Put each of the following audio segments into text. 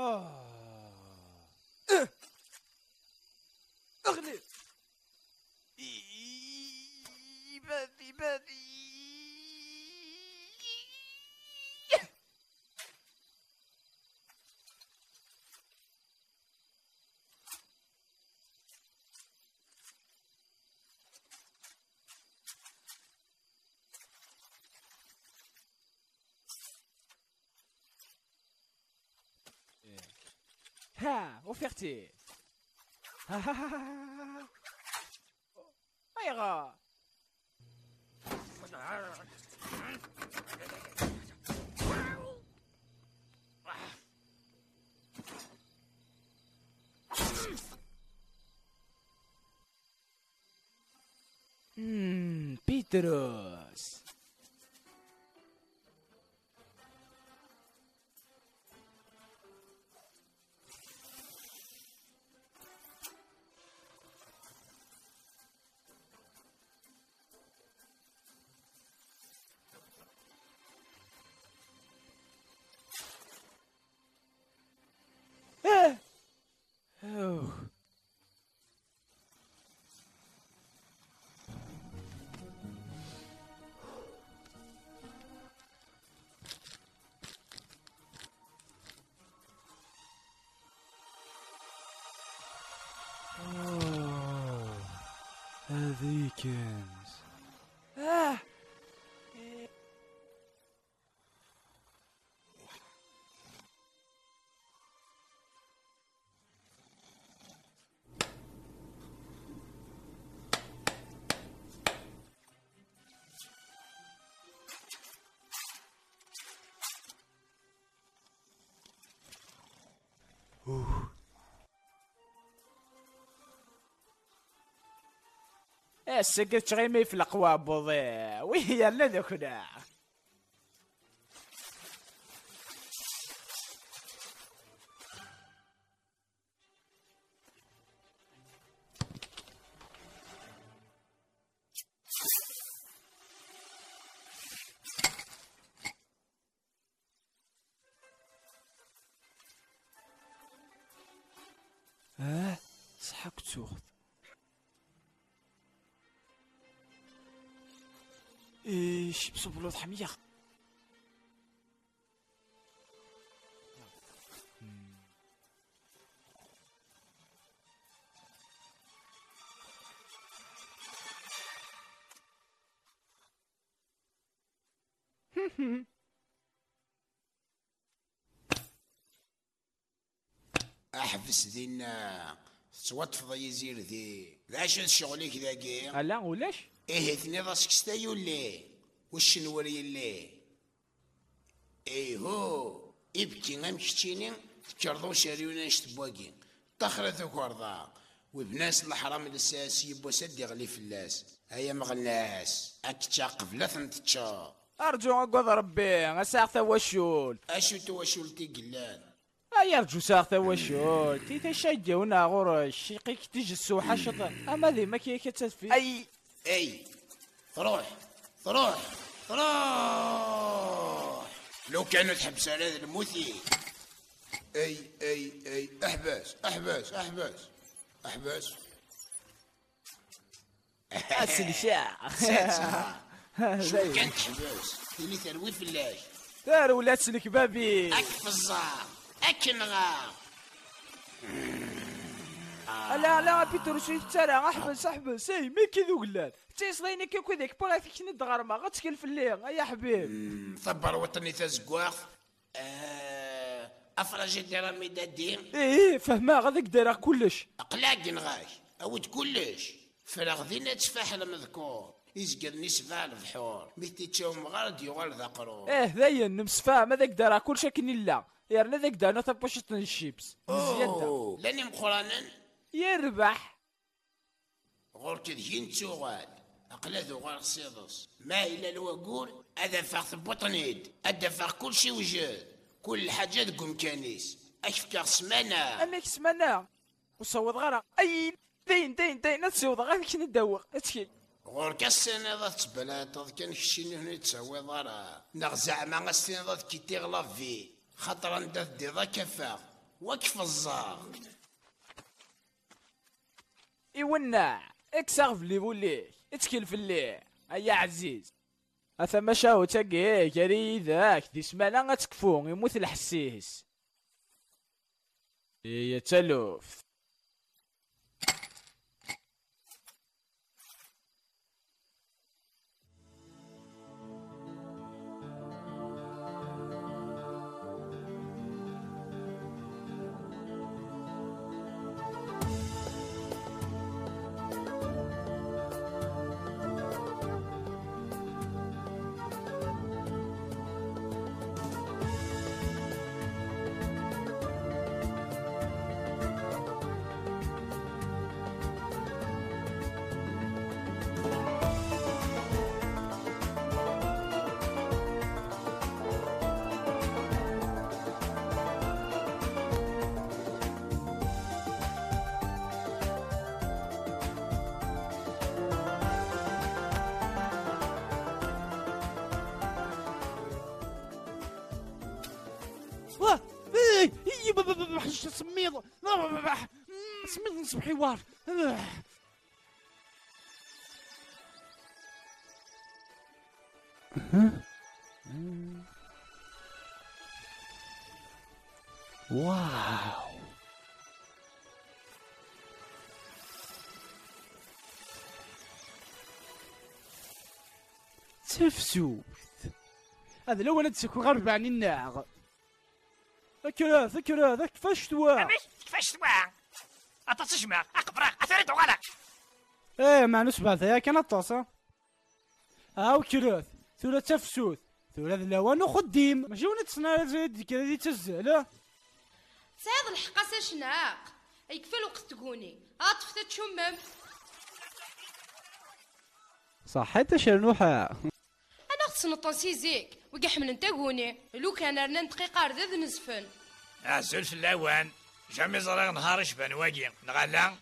آه. ها وفيختي ها ها ها ها ايغا مم، بيتروس هذه السقف تغيمي في القواب بوضيع وهي لا ذكنا احبس دينا توطفض يزير ذي ذا شو شغلك ذاكي لا ولاش إيه ثني راسك ستاي ولا وش نوري اللي؟ إيه هو يبكي غيم كتشيني تكرضو شاريونا نشتبواكي طخرة ذكورضا وبناس الحرام الأساسي يبوا سد يغلي فلاس هيا مغناس أكتا قبلة تتشا أرجو اقوض ربي. اساغ وشول أشو تواشولتي قلان أي أرجو ساغ وشول تي تشجعونا غور الشيقيك تيجي السوحة شط أما ذي ما كي كتسفي. أي أي. تروح تروح تروح. لو كانوا تحبس على هذا الموثي أي أي أي. احبس احبس احبس احبس اسل شاع ساتسا شو زي كان تحبس اللي تروي فلاش دار ولا تسلك بابي. أك نغا لا لا بيتر شي ترى أحبس أحبس. إي مي كي ذو قلال تيصليني كي كذاك بولا فيك ند غرمة غتسكن في الليل يا حبيب. ثبر وطني تزقواخ آه، أفرج الدرامي دين إيه فهمها غاديك دايره كلش. اقلاق نغاش أود كلش. فراغ ذينا تفاحل مذكور. يزقر نسفع البحور ميتي تشوم غارد يغال ذا قرور إيه ذايا نمسفا. ما ذاك دايره كلشي كني لا يرنا ذاك دانا تبوشت الشيبس مزيان أوه، لاني مقرانا يربح. غور كذين تسوغال اقلا ذو غار صيدس ما إلى الوقور هذا فاخ بطنيد فاخ كل شي وجد كل حاجة ذكو مكانيس. اشفكر سمانة؟ أميك سمانا وصوت غرا أي دين دين دين نتسوض غير كي ندوق. أتكي. غور كالسنة ذا تبلات كان كشيني هنا تسوي ضرا. نغ زعما غستين ذا كي تغلف في خاطر انت دي ذا كفا وكف الزاغ يونع اكسغ في اللي اتكل في الليل أيا عزيز. اثما شاو تاقي كاري ذاك دي سمانة غتكفو يموت الحسيس يا تلوف بحش سميض. سميض نصبح حوار. واو. تفسوت هذا لو ولد سكو غرب عن الناغ. ذكر ذكر ذاك كيفاش توا عمي كيفاش توا أتصجمع أقبرا أثرت غلق إيه ما نسبة ذا كان الطاسة. هاو كراث ثورة تفسوت ثورة ذلاوان وخديم ماشي ولا تصنع زيد كذا دي تزالة سعيد الحق ساشناق يكفي الوقت تقوني عاطف تتشمم صحيت شرنوحة. أنا خص نطنسي زيك وكا حمل انت قوني. لو كان رنا دقيقة رداد نزفن. أزول في الأوان. جامي زرق نهار شبان واقي نغلا.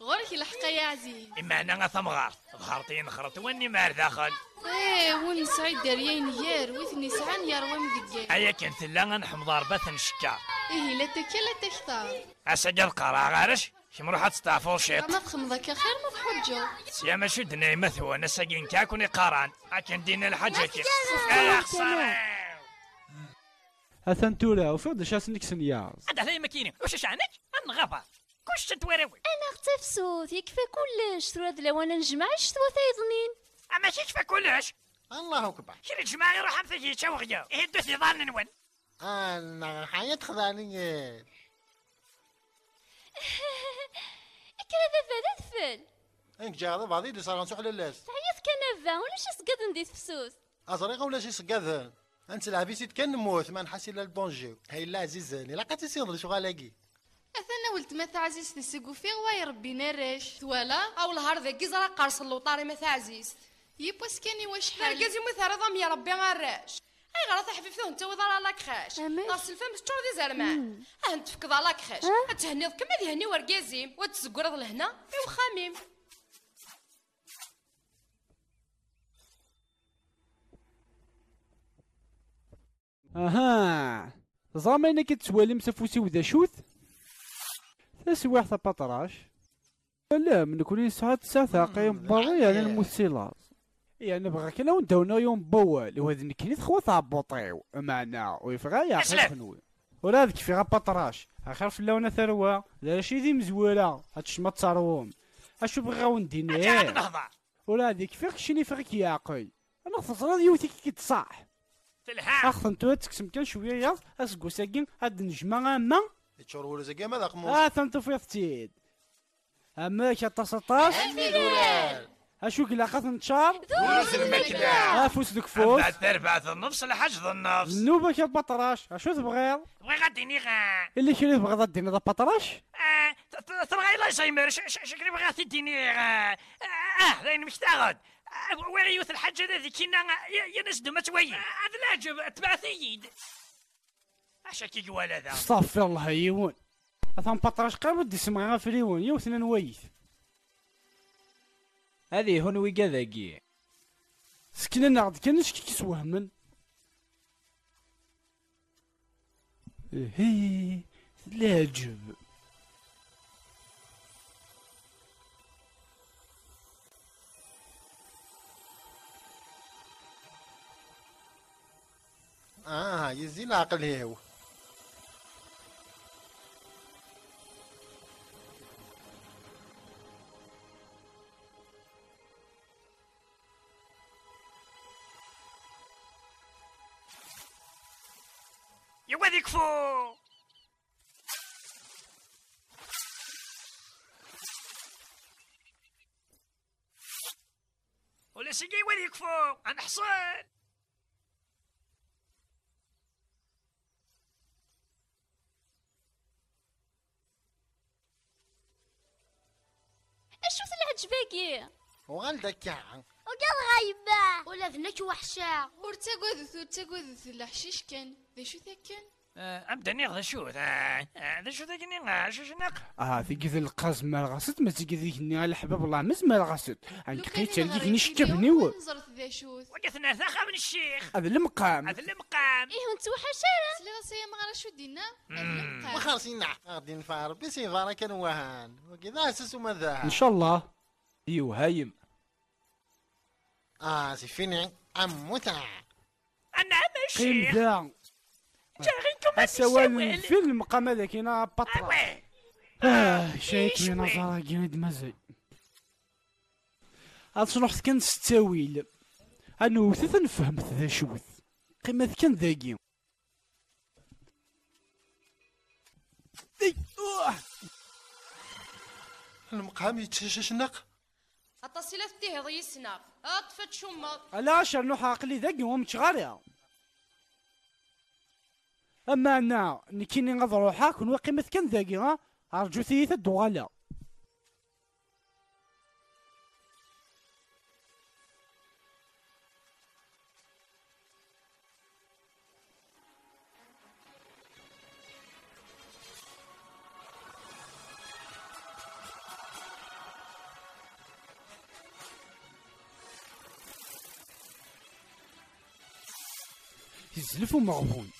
غورك الحق يا عزيز. إما أنا ثمغار. ظهرتي نخرط وإني مار داخل. إيه ون سعيد دريين يار وثني سعان يار ومدقين أيا كنت لا نحم ضربة نشكا. إيه لا تكي لا تكثر. أسجل قرا غارش كم روح تستعفو شيط اما تخمضك خير ما تحجو سيما شو دنيا مثوى نساقين كاكوني قاران أكن دينا الحاجة كي يا خسارة أثن تورا وفرد شاس نكسن ياز هذا مكيني وش شعنك الغابة كوش تتوراوي أنا اغتفسوت يكفى كلش ثرى وأنا نجمع شتوى ثايضنين أما كيف كلش الله أكبر كل الجماعة يروح أمثل يتشوغيا يهدو ثيضان نون أنا حياة خذانية اكرا ذا ذفل إنك جاهدة بعضي اللي صار نسوح للاس تعيط كنافا ولاش اسقد ندي تفسوس؟ أزريقة ولا شي سقاذن أنت العبيسي تكن موت ما نحسي إلا البونجيو. هاي لا عزيزاني لا قد تسير شو غالاقي اثنا ولت مثا عزيز تسقو فيه واي ربي نرش. ولا أو الهار ذاك زرا قارص اللوطاري مثا عزيز. يبوس كاني واش حال؟ نرقز يموت رضام يا ربي غراش اي غلط حفيفته انت وضر لاك خاش أماش. راس الفم تشور دي زرمان آه انت فكض لاك خاش تهنيض كما دي ورقازيم وتسقرض لهنا ايوا خاميم أها زعما كي تسوالي مسافوسي وذا شوت تسويح ثا بطراش لا من كل ساعة تسعة ثاقي باغي يعني الموسيلاز يعني بغا كلا وندونا يوم بوال وهذا نكني تخوث عبوطيو معنا ويفغا يا. أخي خنوي ولا هذيك في غا بطراش؟ أخر في اللون ثروة لا شي ذي مزوالة هادش ما تصاروهم. أشو بغا أجعل ونديني نهضة ولا هذيك فيك شني يا عقي أنا خسران يوتيك كي تصاح. في الها أخ انتو تكسم كان شوية ياض أسقو ساكين هاد النجمة اما تشور ولا زكا ماذا قموس آه ثمتو في ثتيد أما كي اشو كلا قاث نتشار. فلوس المكلا آه فوس دك فوس بعد تربعة النفس لحجز النفس النوبة كي بطراش اشو تبغيض بغي غاديني غا. اللي كي تبغى الدين هذا بطراش آه، ت- ت- ترى غير لا ش- شكري بغا تديني غا. آه ذاين مش تاخد وين يوث الحاجة ذي كينا ي- ينسدو ما توي هذا العجب. تبع ثيد عشا كي قوالا ذا أستغفر الله يون. اثان بطراش قرب ودي سمعها فريون يوثنا نويث هذه هون كذاكي سكنا نعد كان شكي كيسوهمن هي لا عجب. آه يزين العقل هيو. سيقي واد يكفو أنا حصل أشو العجباكي وغالدك يا وقال غايبة. ولا ذنك وحشة ور تاقوذث ور تاقوذث الحشيش كان؟ ذا شو ذا كان؟ أبدأ نيغ شو؟ ذا شو ذا كني شو شنق آه في كذا القاز ما غاست ما تيجي ذيك ني الحباب الله مز ما غاست عندك قيت تلقيك ني شتبني و نزرت ذا شوث وقفنا ثاخا من الشيخ. هذا المقام. هذا المقام. إيه انت وحشارة سلي غاسيا ما غرا شو دينا وخلصين غادي نفار بسي فارا كان وهان. وكذا أساس وما ذا. إن شاء الله. إيو هايم. آه سي فيني ام متع أنا عم قيم الشيخ ذا جاغيكم السوال في المقام هذا كاين بطرة اوه آه شايك من؟ نظرة جيد مزي هاد شنو حس كان ستاويل أنا وثث نفهمت ذا شوث. قيمة كان أوه. المقام يتشنق التصيلة تهض يسنا أطفت شمر لا شنو حاقلي ذاقي هو متشغالي أما أنا نكيني نظر حاكن وقيمة كان ذاقي ها؟ أرجو ثيث الدوالا يزلف ومغبون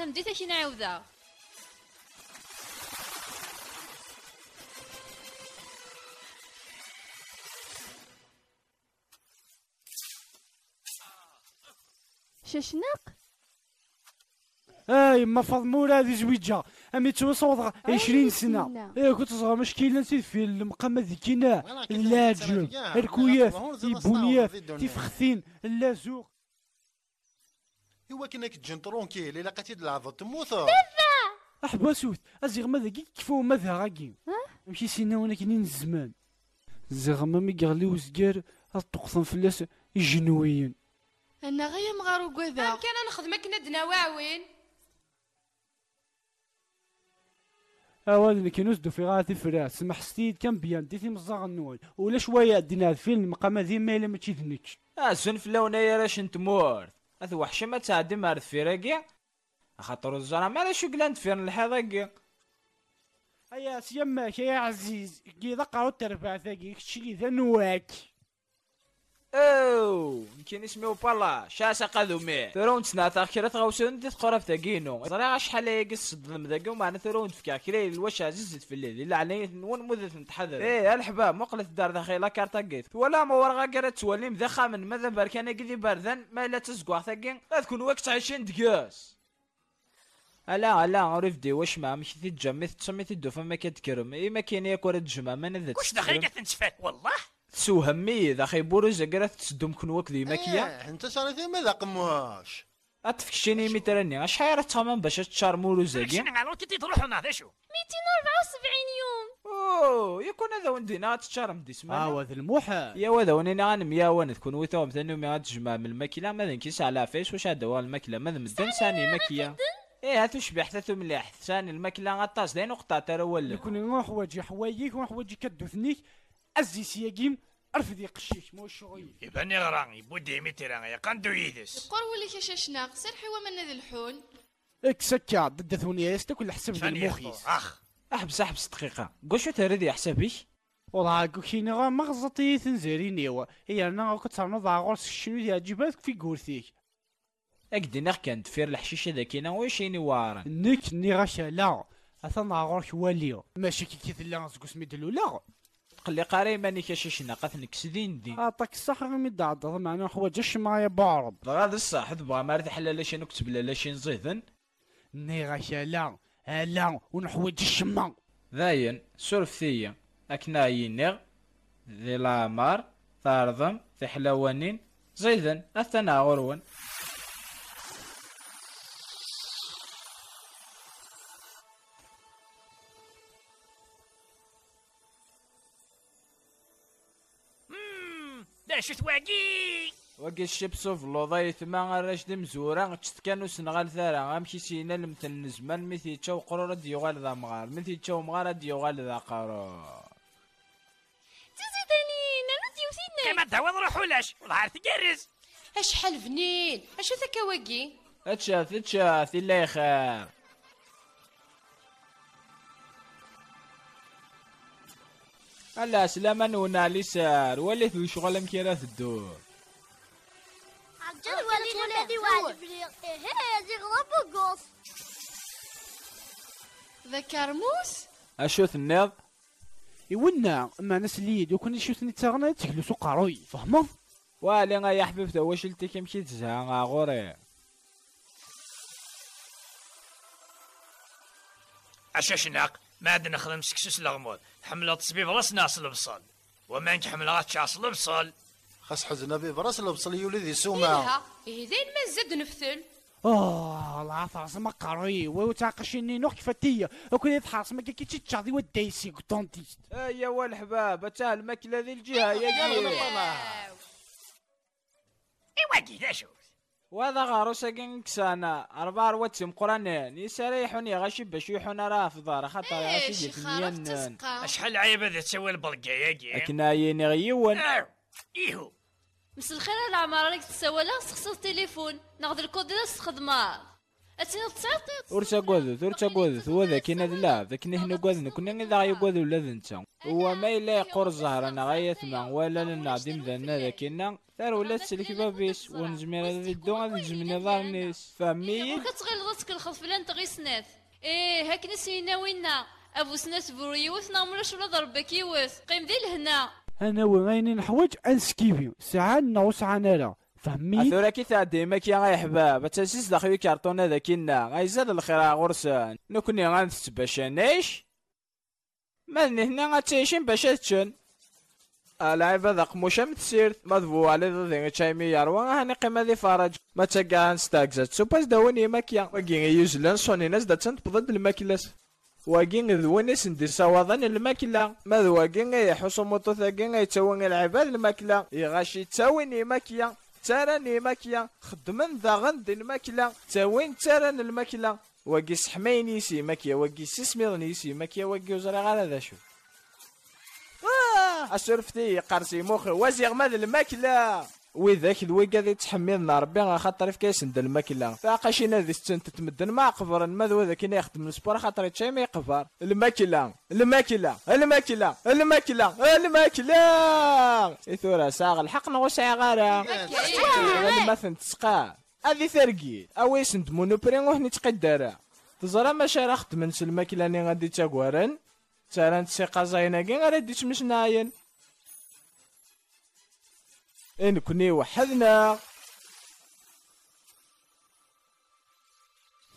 تمديت كي نعاودها ششنق أي ما فضمور هذه زويجة. أمي توصل 20 أي سنة. لا. إيه كنت صغير مشكلة نسيت في المقام ذيكينا وأنا كنت اللاجل نتسنى فيها. الكوياف الدنيا. تيفخثين اللازوق. هو كنا كتجن ترونكيل الا لقيتي العضو تموت. احباسوت أزيغ ماذا كي كيفو ماذا غاكي ماشي سينا وأنا كاينين الزمان زغما مي قغلي وزكار الطقطن فلاس الجنويين أنا غيا مغارو قوذا كان نخدم كنا دناواوين اواد اللي كانوا زدو في غاثي فراس سمح ستيد كان بيان ديتي مزاغ النول ولا شوية دينا فيلم المقام ذي ما الا ما آه سنف لونا يا راش نتمورت. هذا وحشة ما تعدي مارد في راقي خاطر الزرع ما شو قلان تفيرن الحضاقي ايا سيماك يا عزيز كي ذقروا التربع ثاقي كتشلي ذا نواك أو كاين اسمه بالا شاسا قادو مي ترون تسنا كرا تغوسون دي تقرا في تاكينو زرا شحال يقص الظلم ذاك ومعنا ترون تفكا كري الواش عزيزت في الليل الا علي نون مدة نتحذر إيه الحباب مقلة الدار ذا خيلا كارتا قيت ولا ما ورغا كرا تواليم ذا خامن ماذا بركان قدي باردان ما لا تزقوا ثاكين لا تكون وقت عايشين دقاس الا الا عرف دي واش ما مش تجمع تسمي تدو فما كتكرم اي ما كاين ياك ورا تجمع ما نذا واش دخل قاعد تنسفات والله تسوهمي ذا خي بورز قرات تسدم كن وك ذي ماكيا إيه، إنت صار ماذا قمواش أتفكشيني مترني اش حيرة تخمم باش تشار مورو زاكي؟ شنو على كنتي تروحوا هذا شو 274 يوم. أوه يكون هذا وندينا تشار مدي سما هذا الموحى يا وذا ونينا غنم يا ون تكون ويتهم ثاني ما تجمع من الماكله ماذا نكيس على فيس واش هذا هو الماكله ماذا مدن ثاني ماكيه إيه هاتو شبح ثلاثو مليح ثاني الماكله غطاس. داين وقطع ترى ولا. يكون نروح واجي حوايجك ونروح واجي كدو ثنيك. أزي سياقيم ارفد يقشيش مو شغل يبان يغرى يبودي مترا يقندو يدس. قر ولي كشاشنا سير حوا من ذي الحون. اك سكا ضد ثونياس تاكل حسب ذي شاني يخطو المخيس أخ. أحبس أحبس دقيقة. قول شو تريد حسابك والله كوكيني غا مغزطي تنزاريني وا هي أنا كتصرنا ضاع غورس شنو يعجبك في قورثيك اكدي ناخ كان دفير الحشيشة ذاكينا ويشيني وارن نيك ني غاشا لا اثنا غورك واليو. ماشي كي كي لا غزكوس ميدلو لا. قلي قاري ماني كاشيشنا قاث نكسدين دي عطاك الصح غير ميدعض معنا حوايج اش معايا بارب هذا الصح تبغى ما رد حلال شي نكتب لا شي نزيدن. ني غاشا لا لا ونحوج الشما ذاين سورف ثيا أكنا ينغ ذي لامار ثارضم ذي حلوانين زيدن اثنا غرون. شو تواقي وقي الشبسو في اللوضاي ثما غراش دي مزورا تشت كانو سنغال ثارا غامشي سينا المثل نزمان مثي تشاو قرور دي يغال ذا مغار. مثي تشاو مغار دي يغال ذا قرور تزيدني انا ديوثينا كما تعوض روح ولاش والله تقرز. أشحال بنين أشو ذاك واقي؟ أتشاث أتشاث الا يخير الا سلاما نونا لسار وليت شغل مكيرا الدور عجل ولي الذي واجب هذه غضب قص ذا كرموس اشوث النض يونا ما ناس اللي يدو كون يشوفني تاغنا تجلسو قاروي فهمت والي غا يا حبيبتي واش لتي كيمشي تزها غا غوري عشاش ناق ما عاد نخدم سكسوس لغموض حملة تصبيب راس ناس البصل. وما انك حملة غاتشاص البصل. خاص حزنا به براس البصل يولي ذي سومة. إلها إيه داين ما زاد نفثل آه الله عطاس ما قاروي وتعقشيني نوح كفتية وكل يتحاص ما كي تشاضي ودايسي كنتيست يا والحباب اتاه الماكله ذي الجهة يا قيل ايواقي ذا شو؟ وهذا غارو ساكن كسانا أربعة رواتسم قرانين يسريحوني غاشي باش يحون راه في دار خاطر إيه راسي شي في خرف اليمن تسقى؟ أشحال عيبة ذا تسوي البلقة يا قي لكن يني غيون إيهو. مس الخير العمارة راك تسوالها سخص التليفون ناخذ الكود ديال استخدمه ورسا قوذث ورسا قوذث هو ذاك هنا لا ذاك هنا قوذ كنا إذا يقوذ ولا ذنتا هو ما إلا يقور الزهر أنا غاية ثما ولا لنعدم ذنا ذاك ثار ولا تسلك بابيس ونزمير هذا الدو هذا الزمن ظهرنيس فهمي كتغير راسك الخلف بلا انت غير سنات إيه هاك نسينا وينا ابو سنات برويوث ناملاش ولا ضربك يوث قيم ذي لهنا أنا وغيني نحوج انسكيبيو ساعة نوص عنا لا فهمي؟ أثورا كي تعدي ما كي غاي حباب تاسيس داخل كارطون هذا كنا. غايزاد الخير غرسان. نكوني غنث باش نيش مالني هنا غتعيشين باش تشن العيب هذا قموشة متسيرت مذبو على ذي تشايمي يروى هاني قيمة ذي فرج ما تشاقا نستاكزات سوباز داوني ماكيا وكي يوزلان صوني ناس دا تنت بضد الماكلاس واقي ذويني سندي سواضن الماكلة ما ذواقي يحوسو موطو ثاقي يتسوين العباد الماكلة يغاشي تساويني ماكيا. تاراني ماكيا خدمن ذا غند الماكلة. تاوين تاران الماكلة؟ واقي سحمين يسي ماكيا واقي سسميض يسي ماكيا واقي وزري غير هذا شو. آه. أسرفتي قرسي مخي وزيغ مال الماكلة. وذاك ذوي قاعد يتحملنا ربي خاطر في كاس ند الماكلة. فأقاشينا ذي ستنت تمدن مع قفر ما ذو ذاك اللي يخدم السبور؟ خاطر يتشاي ما يقفر الماكلة الماكلة الماكلة الماكلة الماكلة! إثورة ساغ الحق نغوسع غارة. لما تسقى. هذه ثرقي. أو يسند مونوبري وهني تقدر. تزرى ما شارع خدمن الماكلة اللي غادي تاكوارن تاران تسيقا زاينا كي غادي تمش ناين. إن كوني وحدنا.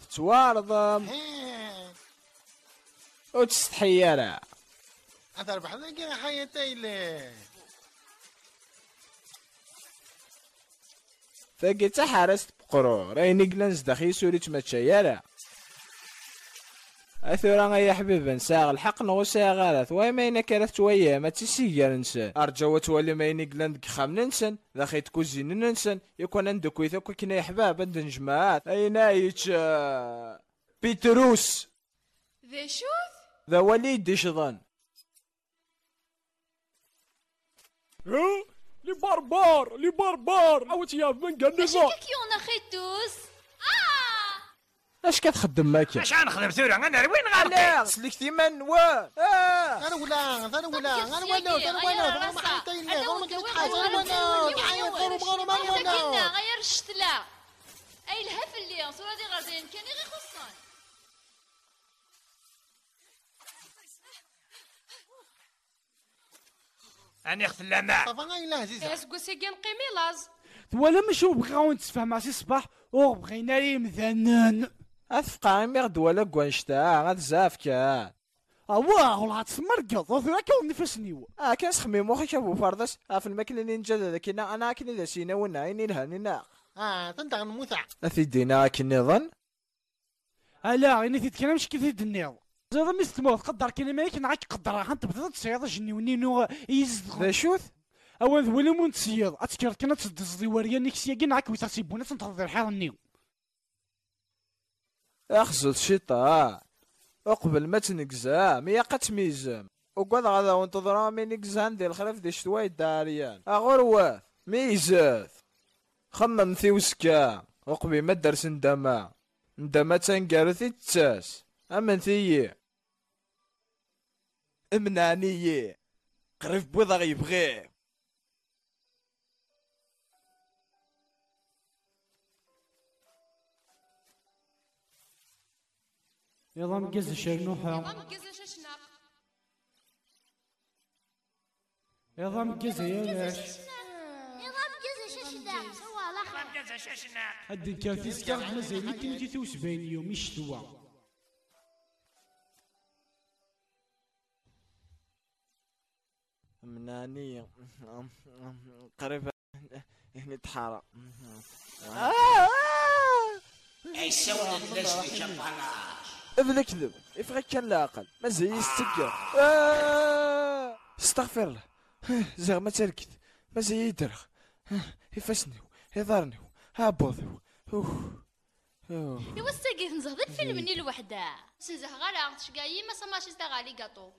تتوارضم وتستحيارا أتربح لك حياتي لي فاقي تحرست بقرور رايني قلنز داخي سوري تمتشيارا اثورا يا حبيب نساغ الحق نغو ساغ غارث واي ما ينا كارث تويا ما تسيجر نسان ارجو تولي ما يني قلن دك خام ننسن ذا خيت كوزين ننسن يكون عندك ويثا كنا يا حباب عند نجمعات اينا يتش بيتروس ذا شوث ذا وليد شظن ها لي باربار لي باربار عاود يا من قال ماشي كيون أخي توس اش كتخدم ماكي اش غنخدم ثورة أنا وين غنلقى لا سلك ثمن واه آه. أنا ولا أنا ولا أنا ولا؟ أنا غير ولا أنا. ما حيطين هذا أنا ما كنت كوي- حاجة غير أنا. ولا تعيط أنا ما هذا كنا ولا غير الشتلة أي الهفل اللي صورة دي غازين كان غير خصان أنا أخت اللمع صافا غير لا عزيزة. اسكو كي نقيمي لاز ولا ماشي بغاو نتفاهم مع سي صباح أو بغينا لي مثنن اثقا مي غد ولا كوانشتا غاد زافكا اواه ولا تسمرقض وثرا كون نفسني آه كاس خميم وخي ابو فردس. آه في الماكلة اللي نجد كنا أنا كني ذا سينا ونا عيني لها آه تنتغ المتع أثي دينا كني ظن الا أنا تتكلم مش كيف النيض زاد مي ستموت قدر كلمه مالك نعك قدر انت بدات تصيد جني ونينو يزد. ذا شوث؟ أول ولا مون تسيد اتكر كنا تصدز وريا نيكسيا كي نعك ويتسيبونا تنتظر الحال النيو اخزو الشيطان أقبل ما تنكزا مي قتميزم وقعد غادا وانتظر مي نكزان ديال الخرف دي شتواي داريان. اغرواه ميزاث. خمم في وسكا. اقبي ما درس ندما. ندما تنقارثي تاس اما ثي امنانية قريب بوضا غيبغي يلا مقز شنوحة يلا مكيزا شاشنا يلا مقز يا لاش كذا شاشنا هاد الكافيس كاع مازال يمكن كي توسبين يوم يشتوا منانية قريب نتحارى اي سوى؟ الناس اللي ابن كذب افغي كان لا أقل. ما زي يستكر آه. استغفر الله. زغ ما تركت ما زي يدرغ يفسني يضرني هابوضي أوه. ايوا ساقي نزهد الفيلم ني لوحده سنزه غالا تشقايي ما سماشي غالي قاطو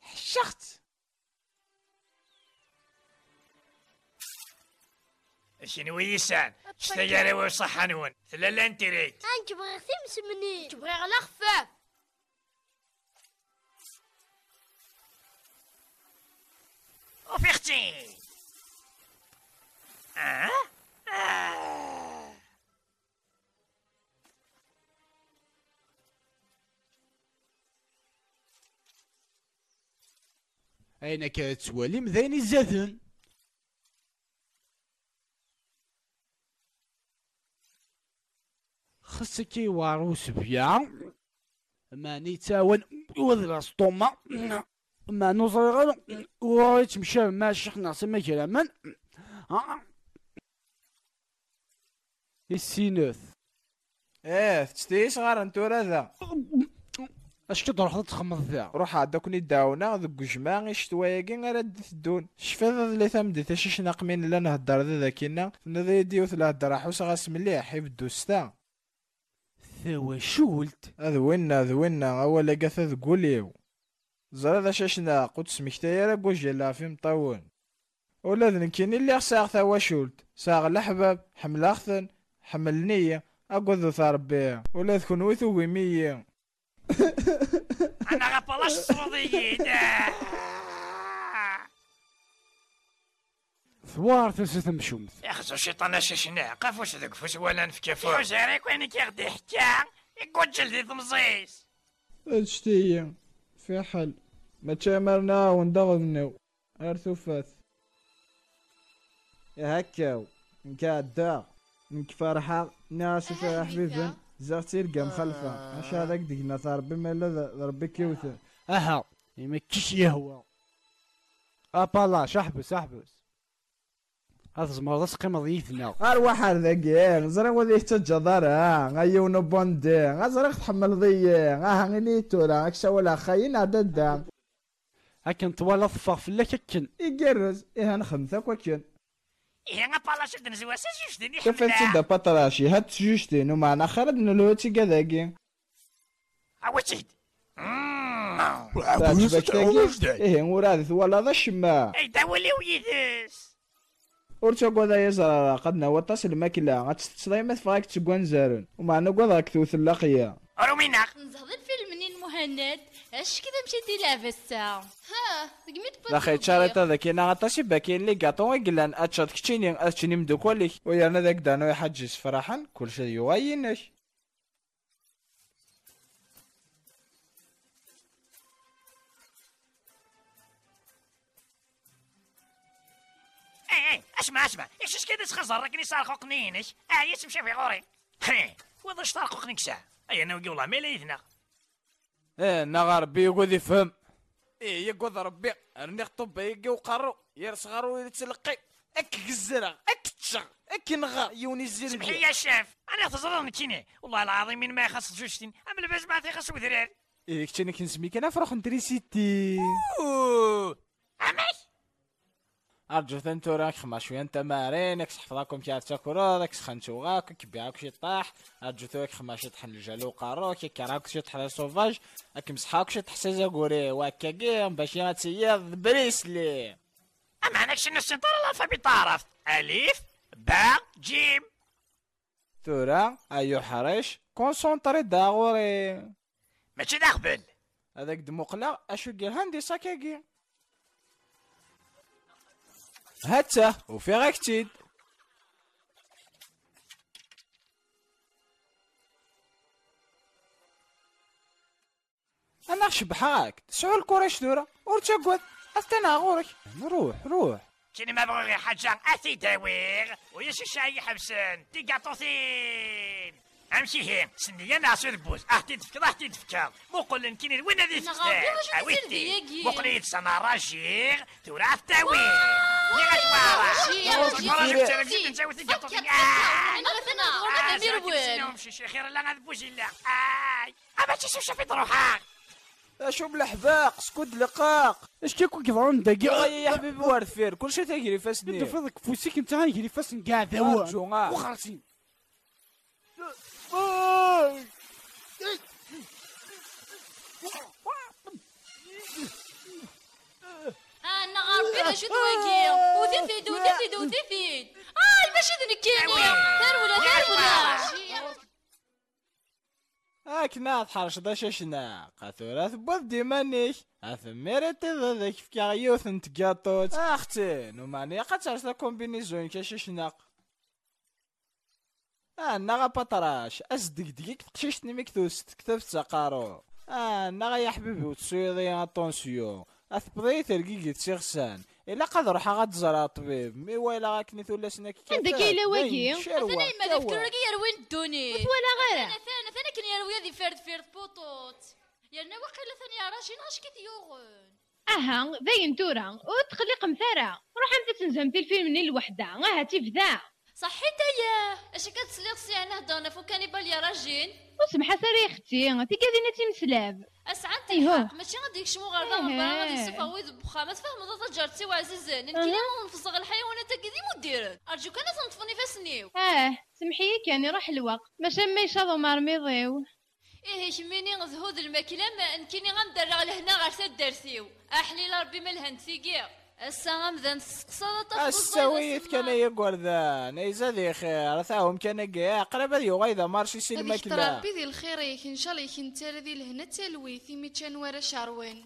حشخت شنو يسان شتياري وصحة نون لا لا أنت ريت. أنت بغيت تمسمني تبغي على خفاف وفي أختي. آه؟ آه. أين كتوالي مذاين الزاثن خصك يوارو سبيا ما نيتاون وذرا سطوما ما نوصل ويتمشى ما شحنا سما كلاما السينوث إيه تشتيش غار أنتو ذا؟ اش كتروح تخمض ذا؟ روح عندك نداونا ذوك جماع شتواياكي غير هاد تدون شفا اللي ثمدي تاشيش ناقمين لا نهدر ذا ذاكينا؟ نذا يديوث لا هدر حوس غاس مليح يبدو ستا. ثوا شولت. هذا وينا هذا وينا اولا قاثا ذقوليو زرا ذا شاشنا قد سمكتا يا رب وجه لا في مطون ولا ذن كيني اللي ساغ شولت. ساغ الأحباب حمل أخثن حمل نية أقول ذو ولا ذكون ثوار تنسى مشومت يخزو شيطان شاشنا قفوش ذوك فوس ولا نفكفو وزاريك وين كيغدي حكا يقول جلدي ضمزيس اشتية في حل. ما تشامرنا وندغنو ارثوفات يا هكاو نكادا نك فرحة ناس يا حبيبن زغتي القام خلفة. اش هذاك دقنا ثربي ما لا ربي كيوثر. أها يمكش يهوى. ابالاش احبس احبس هذا زمر تسقيم ضيفنا. ارواح هذاك زرا وذي تجدر غيو نبوندي غزرا تحمل ضي غا غني تورا اكسا ولا خاين عدد هكا طوال ضفاغ فلاك هكن يقرز. إيه نخمثا كوكين. إيه غبلاش دنزوا ساجوش دني شوف انت دا بطراشي؟ هات جوجتين ومعنا خرج نلوتي كذاكي عوتيد تعجبك تاكي إيه وراه ثوالا ذا الشماع اي داولي ويدس. ورتا قوضا يزرى قد نوطاس الماكلة غتستصدي ما تفغاك تسقوان زارن. ومعنا قوضا كثوث اللاقية. رومينا نزهد الفيلم منين مهند؟ أش كذا مشيتي لعبة الساعة ها دقمت لا خيت شاريطا ذاك أنا غطاسي باكين لي كاطون ويقلان. اتشات كتشيني أتشيني مدوكوليك ويانا ذاك دانو يحجز فرحا. كل شيء يغينش اي اي اسمع اسمع. إيش إيش كده تخزر؟ راكني صار قنينش آه يسمشي في غوري هي وضع شطار قنيك ساعة أي أنا والله ما ليثنا إيه نا ربي يقعد يفهم. إيه يقعد ربي. رني خطب يقي وقرو يرصغر ويتلقي أك قزرة أك تشغ أك نغا يوني الزير سمحي يا شاف أنا تزررني كيني. والله العظيم من ما يخص جوجتين. أما لباس ما تيخص وذرار إيه كتشني كنسميك أنا فرح ندري سيتي عمي. أرجو ثنتو راك خما شوية انت مارين إكس حفظاكم كي تاكورو داك سخنتو غاك كبيعك شي طاح. أرجو ثوك خما شي طحن الجالو قارو كي كراك شي طحن سوفاج اك مسحاك شي تحسيزا غوري واكاكي باش يا تسياد بريسلي. أما أنا شنو السنطر الالفابي طرف الف باء جيم. ثورا أيو حريش كونسونطري داغوري. ماشي داخبل هذاك دموقلا أشو قال هاندي ساكاكي. هاتا وفي شبحاك تسعو الكوريش دورا ورتقود أستنى غورك روح روح. كيني ما بغي حاجة؟ اثي داويغ. ويش الشاي حبسن؟ دي قاطوثين أمشي هين سنية ناصر بوز اهتي تفكر اهتي تفكر مو قول كيني وين هذي ندير اويتي دياكي؟ مقليت سما راجيغ. تورا التاويغ خير لا غنبوزي لا اي اما اشو سكود لقاق اش كيكون كيضرون دقيقة يا حبيبي وارثير كل شيء تجري فاسني انت فضلك فوسيك انت هاي يجري فاس قاعد هو. وخرسين غاربي شو تواقي وثيثيد وثيثيد وثيثيد آه ماشي ذنكيني ثروله ثروله هاك ناض حرش دا شاشنا قاثورة ثبوت ديمانيش. اثميرتي ذاك في كاغيوث انت قاطوت أختي نوماني قاتش لا كومبينيزون كاشاشناق أنا غا بطراش. ازدق دقيق تقشيشتني مكتوس تكتب تساقارو أنا غا يا حبيبي وتسويضي اتونسيون اثبضي ترقيقي تسيغسان إلا قد روح غا تزرع طبيب. مي ويلا غاك ثولا سناك عندك إلا واقي. أنا ما ذكر يا روين الدوني. ولا غيره. أنا ثاني ثاني كان يروي هذه فرد فرد بوطوط يعني وقيلا ثاني راجل غاش كيديوغن أها باين تورا. وتقلق مثارة روح أنت تنزمتي الفيلم من الوحدة آه تفذا صحيت يا. اش كتسليق سي أنا هضرنا فوق كانيبال يا راجل وسمح ساري أختي تيكادينا تيمسلاب اسعى أيوه. الحق ماشي غادي يكشمو غير إيه. برا غادي يصفاو يذ بخامة تفهم ضد جارتي وعزيزان نكينا نفصغ الحيوانات هكا ديما ديرن أرجوك أنا تنطفني فاسنيو آه سمحي كان يروح الوقت. ماشا ما يشاضو مرميضيو إيه كميني غزهود الماكلة ما نكيني غندرع لهنا غير تدرسيو أحلي ربي ما الهند نسقسا السويت كان يقول ذا نيزا ذي خير؟ ثاهم كان قيا قرب ذي وغيدا مارشي سينما هذيك كلا تربي ذي الخير يك ان شاء الله يك ذي لهنا تلويثي ميتشان ورا شاروين.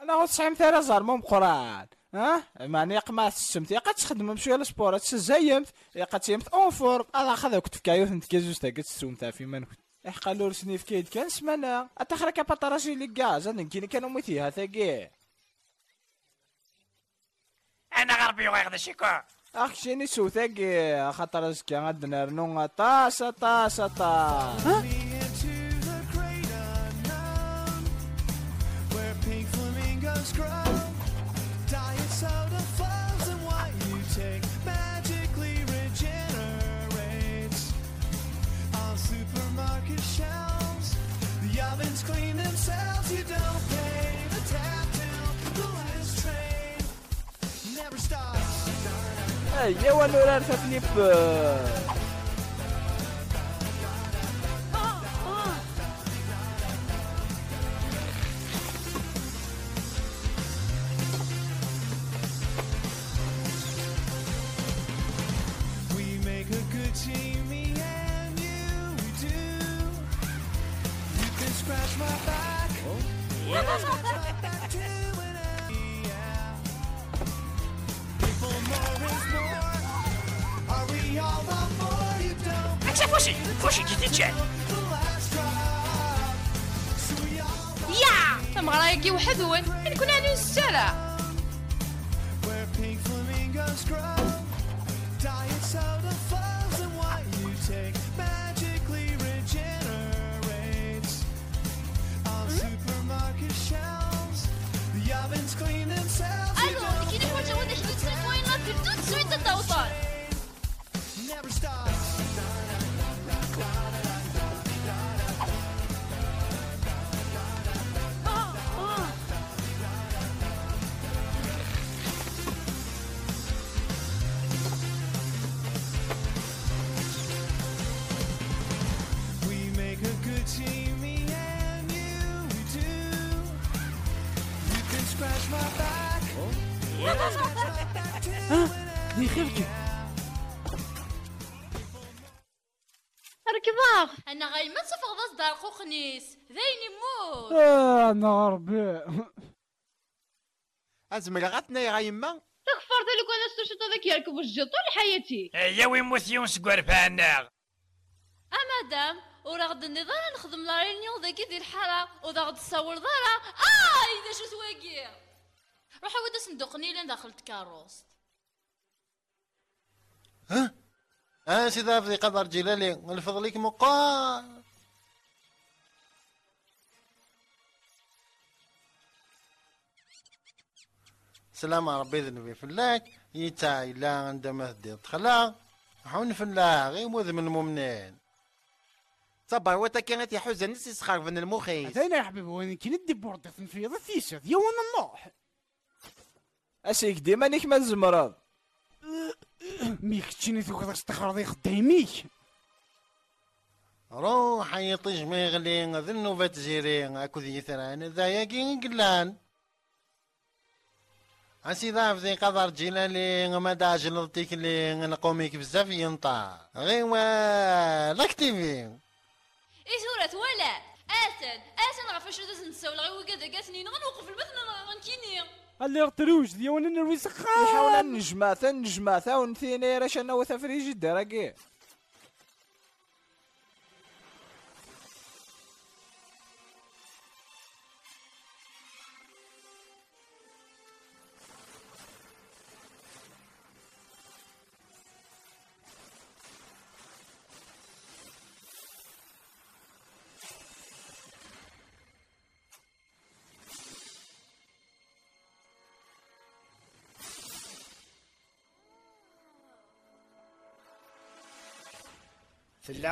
أنا غو تسعين ثلاثة زار مو قران ها؟ معني قما تسمتي قد تخدم بشوية السبور تسزيمت قد تيمت أون فورم هذا خذا كنت في كايوث انت كيزوز تاكد تسومتا في من كنت إحقا لور سنيف كيد كان سمانا. أتخرك بطراشي كاز أنا كيني كانوا مثيها ثاقي أنا غربي وغير شيكو. اخ شيني سو ثاقي خاطر زكي غادنا رنو طاسة طاسة طاس Ejjew għallura ta' flip. Scratch my back. Oh. So we all يا تمغرايكي وحدون نكون على السارة where pink flamingos grow. Diet soda flows and أنا ربي ازمل غاتنا يا يما؟ تكفرت لو كان استشهد هذاك يركب الجيط طول حياتي. يا وين موثيون سكوار فانا امادام ورا غد النظام نخدم لا ريونيون ذاكي ديال الحارة وذا غد تصور دارا آه إذا شو تواقي؟ روحوا ودا صندوقني لين داخل كاروس ها؟ آه سيدي في قدر جلالي الفضليك مقال سلام ربي ذنبي فلاك يتا إلا عندما تدير تخلا. حون فلا غير موذ من المؤمنين. صبر وتكنت يا حزن نسي من المخيس أنا يا حبيبي وين كي ندي بوردة تنفيض تيشرت يا وأنا النوح أسيك ديما نيك ما الزمرض ميك تشيني تقدر تستخرضي خداميك روح يطيج ما يغلي ذنو فتجيري اكو ذي ثران ذا يقين قلان عسي ضعف ذي قدر جلالي ما داج لطيك اللي نقوميك بزاف ينطع غيوا لاكتيفي اي سورة ولا اسن اسن غفا شو داز نسول غير وكذا قاسني نغنوقف المثل غنكيني اللي غتروج دي وأنا نروي سخان نحاول نجماثا نجماثا ونثيني راش أنا وثفريج الدراكي فلا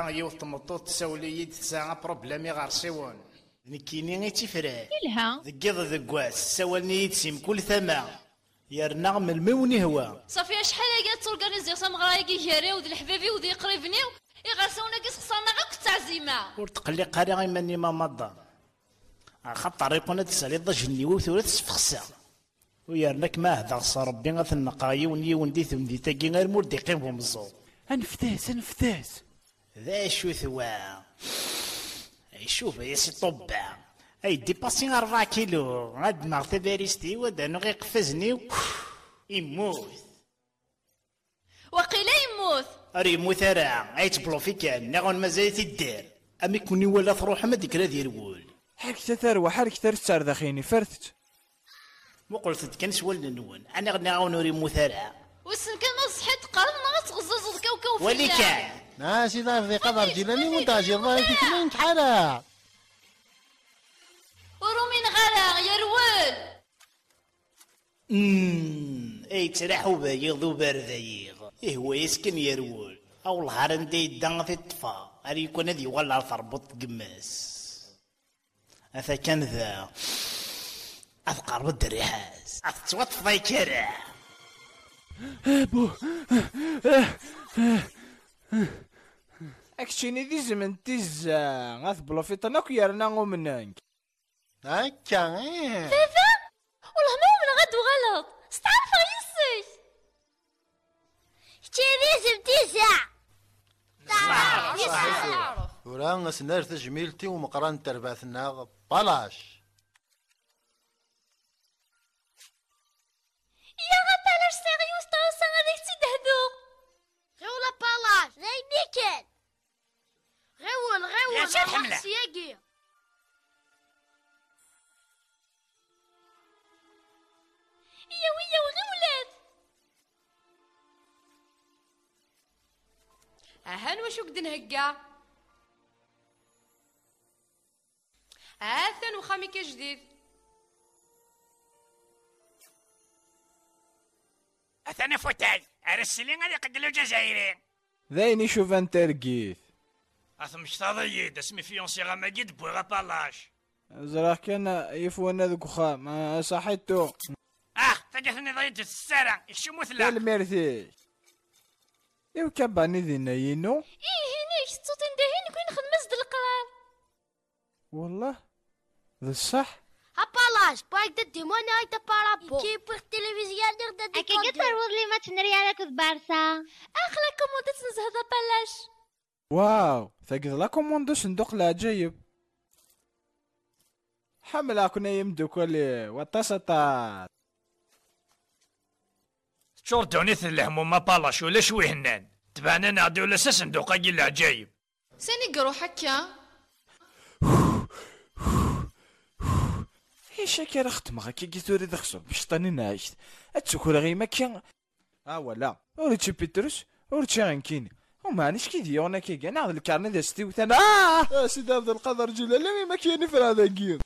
يوث تمطوط تساولي يد تساعة بروبلامي غار سيون نكيني غي تفرا إلها ذقيض ذقواس ساولني يتسيم كل ثما يرنا من الموني هو صافي شحال قالت تورغانيزي سامغرايكي هيري ودي الحبابي ودي قريبني يغرسونا كيس خسرنا غير كنت تعزيمه ور غير ماني ما مضى خاطر يكون تسالي ضجني وثورة تسفخسا ويرنك ما هذا غصا ربي غثنقاي وني وندي ثمدي تاقي غير مور قيم بهم الزو انفتاس ذا شو ثوا اي شوف يا سي طبع اي ديباسي 4 كيلو غاد ناغ تباريستي ودانو غي قفزني يموت وقيلا يموت اري يموت راه اي تبلوفي كان نغون مازال تدير امي كوني ولا تروح ما ديك لا دير وول حرك تثروة حرك ترسار داخيني فرثت مو قلت كان سوال نون أنا غني غاون وري موثرا والسن كان ما صحيت قرن ما تغزز الكوكو في ولي اللعب. كان آه سيدي في قدر جلالي وتاجر ضايفك لين كحالا ورومين غراغ يا روال امم اي تراحو بايغ ذو باردايغ إيه هو يسكن يرول أو الهرن دي دان في الطفا اري يكون هذي ولا تربط قماس اثا كان ذا اثقر اكشيني دي زمن تيزا غاث بلوفيطن اكو يارنا غومنانك هكا فيفا والله ما من غدو غلط استعرف غيسك اكشيني دي زمن تيزا ورا نسنار تجميلتي ومقران ترباثنا بلاش يا غبالاش سيريوس توصل هذيك سيد هذوك جولة بلاش زي ميكل يا شيخ يا ويا والولاد اهان واش وقد نهكا هاثن وخامي جديد. اثنا فوتاي. أرسلين غادي يقتلوا الجزائريين ذاين يشوف أنت رقيث اثم شطاضي اسمي فيونسي غاماكيد بوغا بالاش زراه كان يفونا ذوك خام ما صحيتو. اخ تجثني ضيت السارة يشو لا مثلا المرثيش يو كباني ذينا ينو؟ إيه هناك صوتي ندهين كون نخدم مسد القرار. والله؟ ذا الصح Apalaas, pak de demon uit de paraplu. Ik heb er televisie aan de هكا كتروض لي ماتش نري على كود بارسا. اخلا كومودات نزهد بالاش واو ثقد لا كوموندو صندوق العجايب حمل كنا يمدو كل وطاسطات شور دونيث اللحمو ما بالاش ولا شوي هنان تبعنا نعدي ولا ساس صندوق العجايب ساني قرو هكا إيش كي رختم كي كي توري دخسو باش طاني نعيشت اتسكر غي مكان آه ولا. اوريتشي بيتروس اوريتشي غنكيني وما نش كي ديونا كي كان ناخذ الكارني ديال ستي وثنا آه يا سيدي عبد القادر جلالي ما كاين في هذا كير.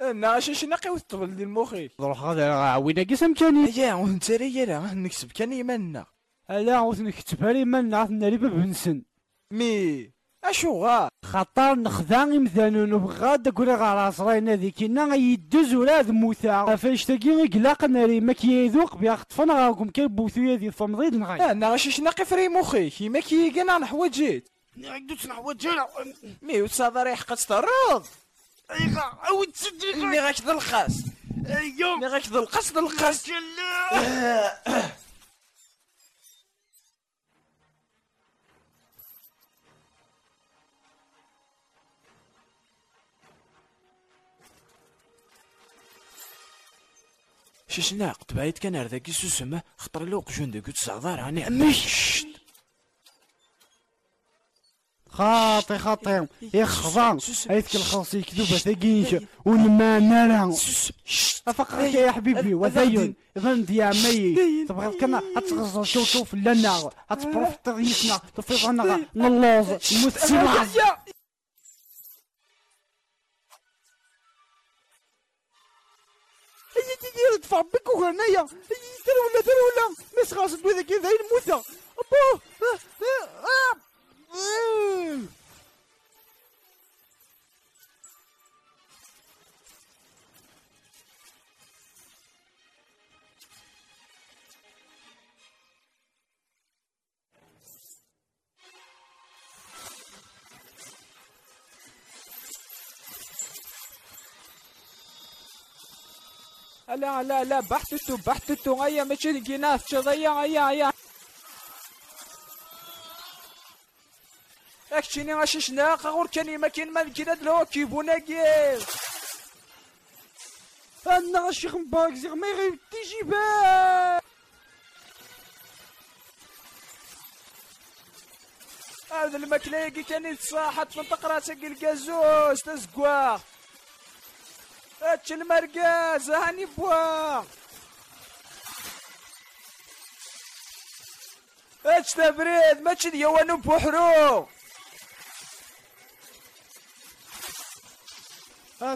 أنا اش نقي وتطبل ديال المخي روح غادي عاوينا كيس امكاني يا وانت راه راه نكسب كان يمنا لا عاود نكتبها لي ما نعرف ناري باب نسن مي اشو غا خاطر نخذا مثلا وبغا داك ولا غا رانا ذيك كنا يدوز ولا موثا فاش تاكي قلاق ناري ما كيذوق بيا خطفنا غاكم كي بوثو يدي فمضيد نغاي. أنا غاش نقي فري مخي. كيما كي كان نحوجيت عندوش نحوج هنا مي وتصادر يحقق تطرد ايغا عاود تسد مي غاك ذا القاس. أيوه مي غاك ذا القاس القاس ششنا قطبايت كان هذاك سوسمة خطر لو قجون ديك تسعدار هاني مش خاطي خاطي يخضع هيك الخاص يكذب ثقينش ونما نرى افقك يا حبيبي وزين ظن يا عمي تبغي كنا هتغزر شو شوف لنا هتبروف تغيسنا تفيض أنا نلوز المسلم هي تدير تدفع بك وهنايا. ترى ولا ترى ولا؟ مش خاص بذاك ذا الموتى أبوه! لا لا لا بحثتو بحثتو. هيا ماشي كيناس شظية هيا هيا اكشيني غاش شنا غور كان ما كاين ما هاد لو كيبونا كيل أنا الشيخ مبارك زيغ ما يغيب تيجي باه هذا الماكلة يجي كان يتصاحت من تقرا الكازوز تزكوا هاتش المرقاز هاني بوا هاتش تبريد ماتش ديوانو بوحرو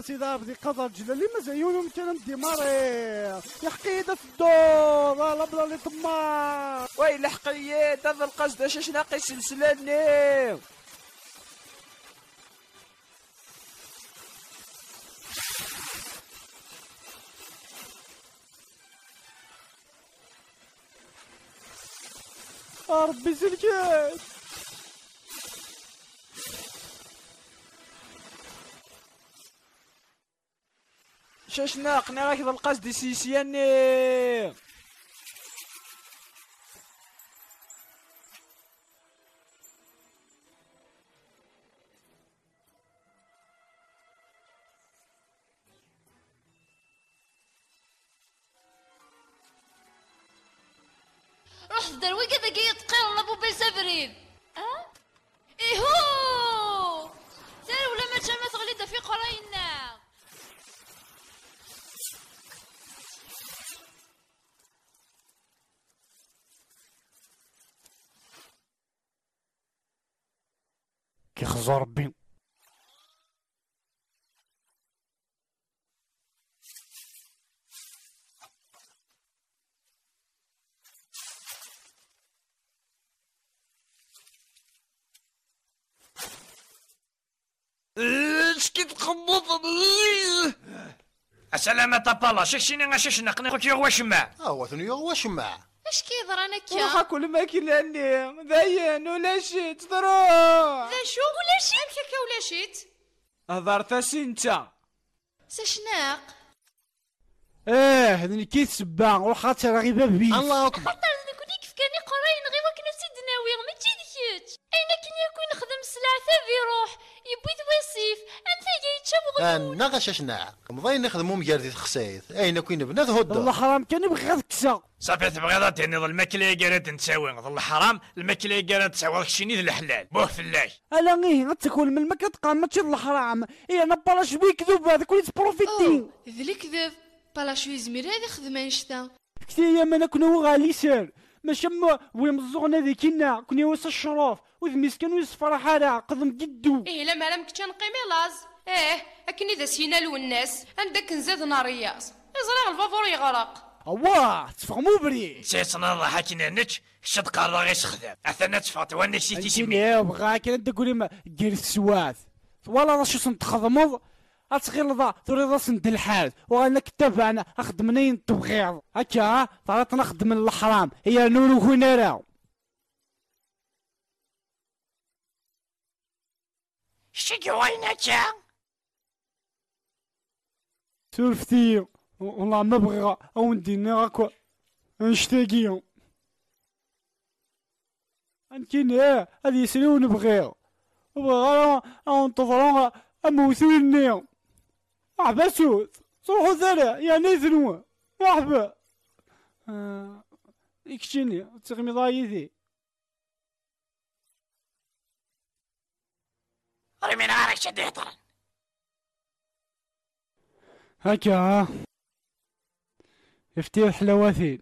سيدي عبدي قدر جلالي ما زيونهم كان ديماري يحقيدة في الدور لا بلا اللي طماع وي لحقيات هذا القصد اش ناقي سلسلاني آه ربي سلكات شاش ناقني راك ذا القصد سيسياني كي يتقير لابو بيسافريد أه؟ إيهو! سير ولا ما تشمت غليظة في قراينا كيخزو ربي اش كيتخبط السلامة طابالا شكشيني غاشش نقني خوك يغوى شماع هو ثنيو واش مع اش كيضر أنا روح كيا كل ما كاين لأني ذاين ولا شيت تروح ذا شو ولا شي هكا ولا شيت هضرت انت سشناق آه هذا كيت سبا وخاطر غير باب بيت. الله أكبر. خاطر نكون كيف كاني قراين غير وكنا سيدناوي ما تجيكيت اين كان يكون نخدم السلعة ثابي يروح يبوي ذواسيف انا غششنا مضاين نخدمو مجاردي خسايت أين كوين بنات الله هدى حرام كان يبغي غير كسا. صافي تبغي تهني ظل الماكلة قالت نتساوي ظل الحرام الماكلة قالت تساوي. الشيني ذا الحلال. بوه في الله. ألا غيه غتكون من المكة تقع ماشي الحرام. اي أنا بالاش بي كذوب هذا كل تبروفيتي ذا الكذب بلا شو يزمير هذا خدمان شتا كتير يا ما كنا غالي سير. ماشي ما وين مزوغنا ذي كنا كنا ويس الشرف. وذ مسكين فرح هذا قدم جدو. إيه لا ما مكتش نقيمي لاز. إيه أكني ذا سينا الناس عندك نزاد نارياس يزرع الفافور يغرق. اواه تفهموا بري. سيصنا الله حكينا نتش. شد قارة غير سخدام اثنا تفات وأنا سيتي سمي انتي بغا كان تقولي ما دير السواث. ولا راه شو سنتخدمض اتغير ذا تريد راس ند الحال وأنا كتاب أنا أخدمني تبغيض هكا طلعت نخدم الحرام. هي نور هنا راه شي وينك سولفتي والله ما بغى. أو نديني هكا نشتاقي. يمكن إيه هذه يسري ونبغيو وبغا أو ننتظرو اموتوني عباسوت صروحو ثرى يعني ذنوة مرحبا آه، يكشيني تغمي ضايذي رمي نهارك شد يطرن هكا. افتيح حلواتين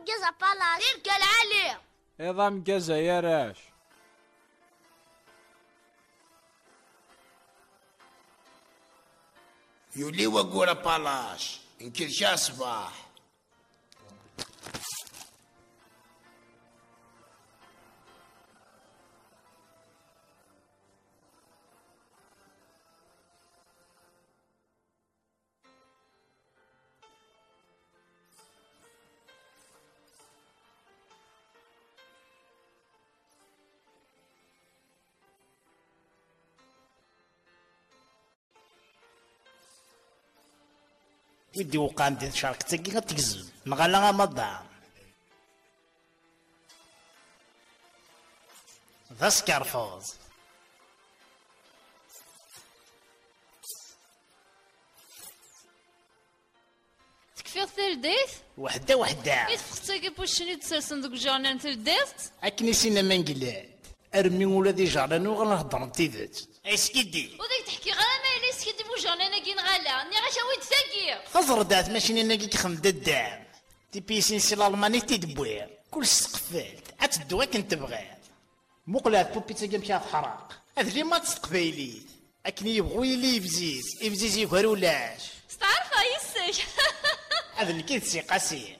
آه. يضرب جزء بالاش تلك العالي نظام كذا يا راش يولي وقورا بالاش ودي وقام دي شارك تاكي غتكزم نغالا مضى ذا سكارفوز تكفي ترديت وحده وحده يتفختك بوشني تسرسن دوك جورنال ترديت اكني سينا منقلاد أرمي ولا دي جعلان وغنهضر تيدت اسكدي وديك تحكي غير ما يلي سكتي بو جورنال كي نغالا. ني غاشا ويد ثاقي. خزر دات ماشي ناكي كخم الدعم تي بيسين سي الالماني تيدبوير كل سقفلت أتدو كنت تبغي مقلات بوبي تاكي مشى في حراق اللي ما تستقبيليت أكني يبغوا يلي يبزيز يبزيز يقهر ولاش. ستعرف يسك هذا اللي كيتسي قاسي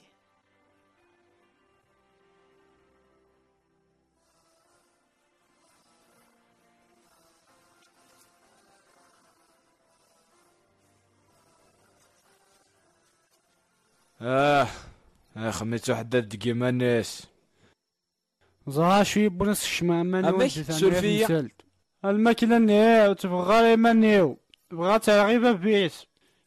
آه. آه خميت واحد دقيقة الناس زها شوي بنص الشمامة أماك سولفية؟ الماكلة نيو تبغى غير ما نيو تبغى تغيبة بيس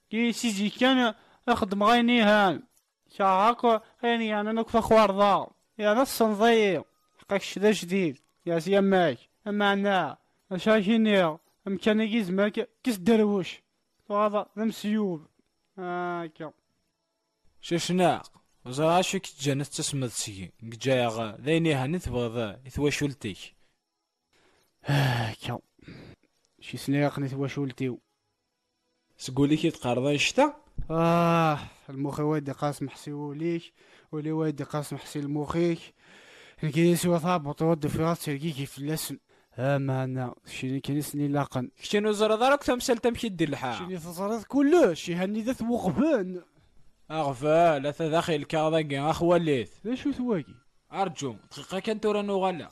كي سيزي كان أخدم غيني هان شاهاكو غيني أنا نكفى خوارضا يا نص نضيع. حقك شدا جديد. يا سياماك أما أنا. شاكيني امكان يزمك كيس دروش. هذا ذا مسيوب هاكا. ششناق وزرا شو كي تجانس تسمد سي جايا غا ذيني هاني تبغى يثواشولتيك هاكا شي سنيقني تواشولتيو سقولي كي تقارض شتا آه المخ وادي قاسم حسيو ليك ولي وادي قاسم حسي المخيك. الكيس وثابط ودي في راسي تلقيكي في اللسن ها معنا شيني كنسني لاقن. كشنو زرا دارك تمثل تمشي دير الحال شيني تصرف كلش يهني ذات وغبان اغفال اثا داخل الكاضاكي اخ وليت ليش ثواقي ارجو دقيقة كان تورا نوغالا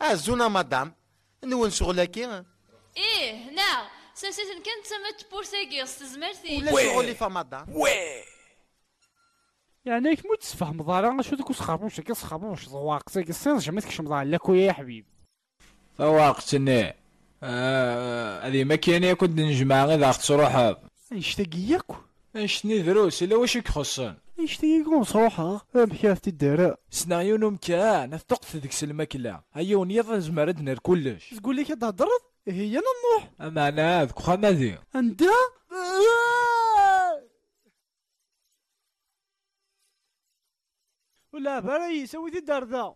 عزونا مدام. نون شغلك إيه هنا. سنسيت كانت سمت بورسيكي استزمرتي ولا شغلي فا مدام؟ يعني كي موت تفهم ضارا شو ذاك سخابوش كي سخابوش ضواق سيك السير جمعت كشم ضار لك ويا يا حبيب فواقتني آه، هذه ما كاين كنت نجمع غير ضغط صروحها اشتاقيك شني دروس إلا واش يخصن اشتاقيك صروحها بحكاية الدارة سنايو نوم كان ثقت ديك الماكلة. هيا ونيض زمر دنر كلش. تقول لي كتهضرض هي أنا نروح. أما أنا هذيك خا ماذي أنت؟ ولا براي سويتي الدار ذا؟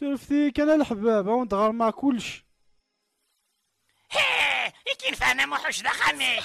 سولفتيك أنا الحبابة ونتغار مع كلش يكين فانا موحوش دخلني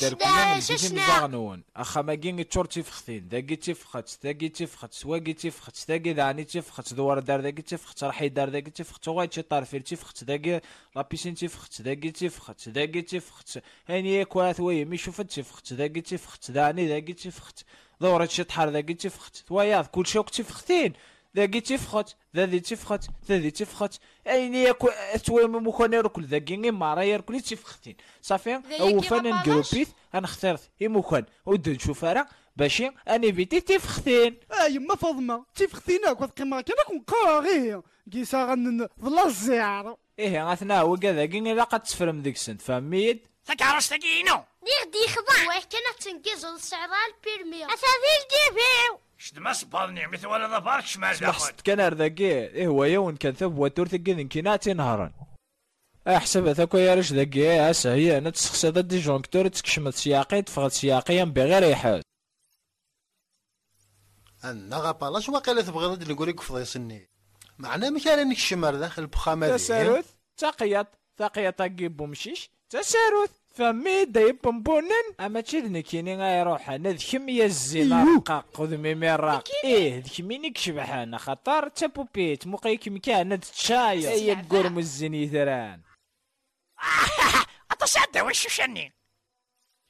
دار كلنا نجي نزاغنون اخا ما كين تشورتي فختين داكي تفخت داكي تفخت سواكي تفخت داكي داني تفخت دوار دار داكي تفخت راحي دار داكي تفخت واي تشي طارفير تفخت داكي لابيسين تفخت داكي تفخت داكي تفخت هاني ياك واثوي مي شوفت تفخت داكي تفخت داني داكي تفخت دورة شي طحار داكي تفخت توياض كل شوك تفختين ذاكي تفخت ذا تفخت ذا تفخت اين ياكو توي مكون يركل ذاكي غير مارا يركل تفختين صافي أو فانا جروبيت أنا اخترت يمكن ود نشوف راه باش اني فيتي تفختين آه يما فاطمة تفختيناك وتقيم كانك ونقرا غير كيسا غنن ظل الزيارة إيه غاثنا هو كذا كي لا قد تفرم ديك السنت فميد تكارش تاكينو نغدي خضع واه كانت تنقز السعرال بيرمي أثاثيل ديفيو شد ما صبرني مثل ولا ضبارك شمال داخل. ست كان إيه هو يوم كان ثب وتور تكين كيناتي نهارا احسب ثاكو يا رش ذاكي اسا هي أنا تسخسا ذا ديجونكتور تكشمت سياقي تفغت سياقيا بغير يحاز أنا غابالاش واقيلا تبغي نقول لك فضيسني معنا مكان انك الشمر داخل البخامه دي. تساروث تقيط تقيط طاقي بومشيش تساروث. فمي داي بومبونن أما تشدني كيني غيروح أنا ذكم يا الزينة رقاق خذ ميمي الراق إيه ذكميني كشبح أنا خطر تابوبيت مقيك مكان تشايا أي قرم الزني ثران. اتصدى وش شني؟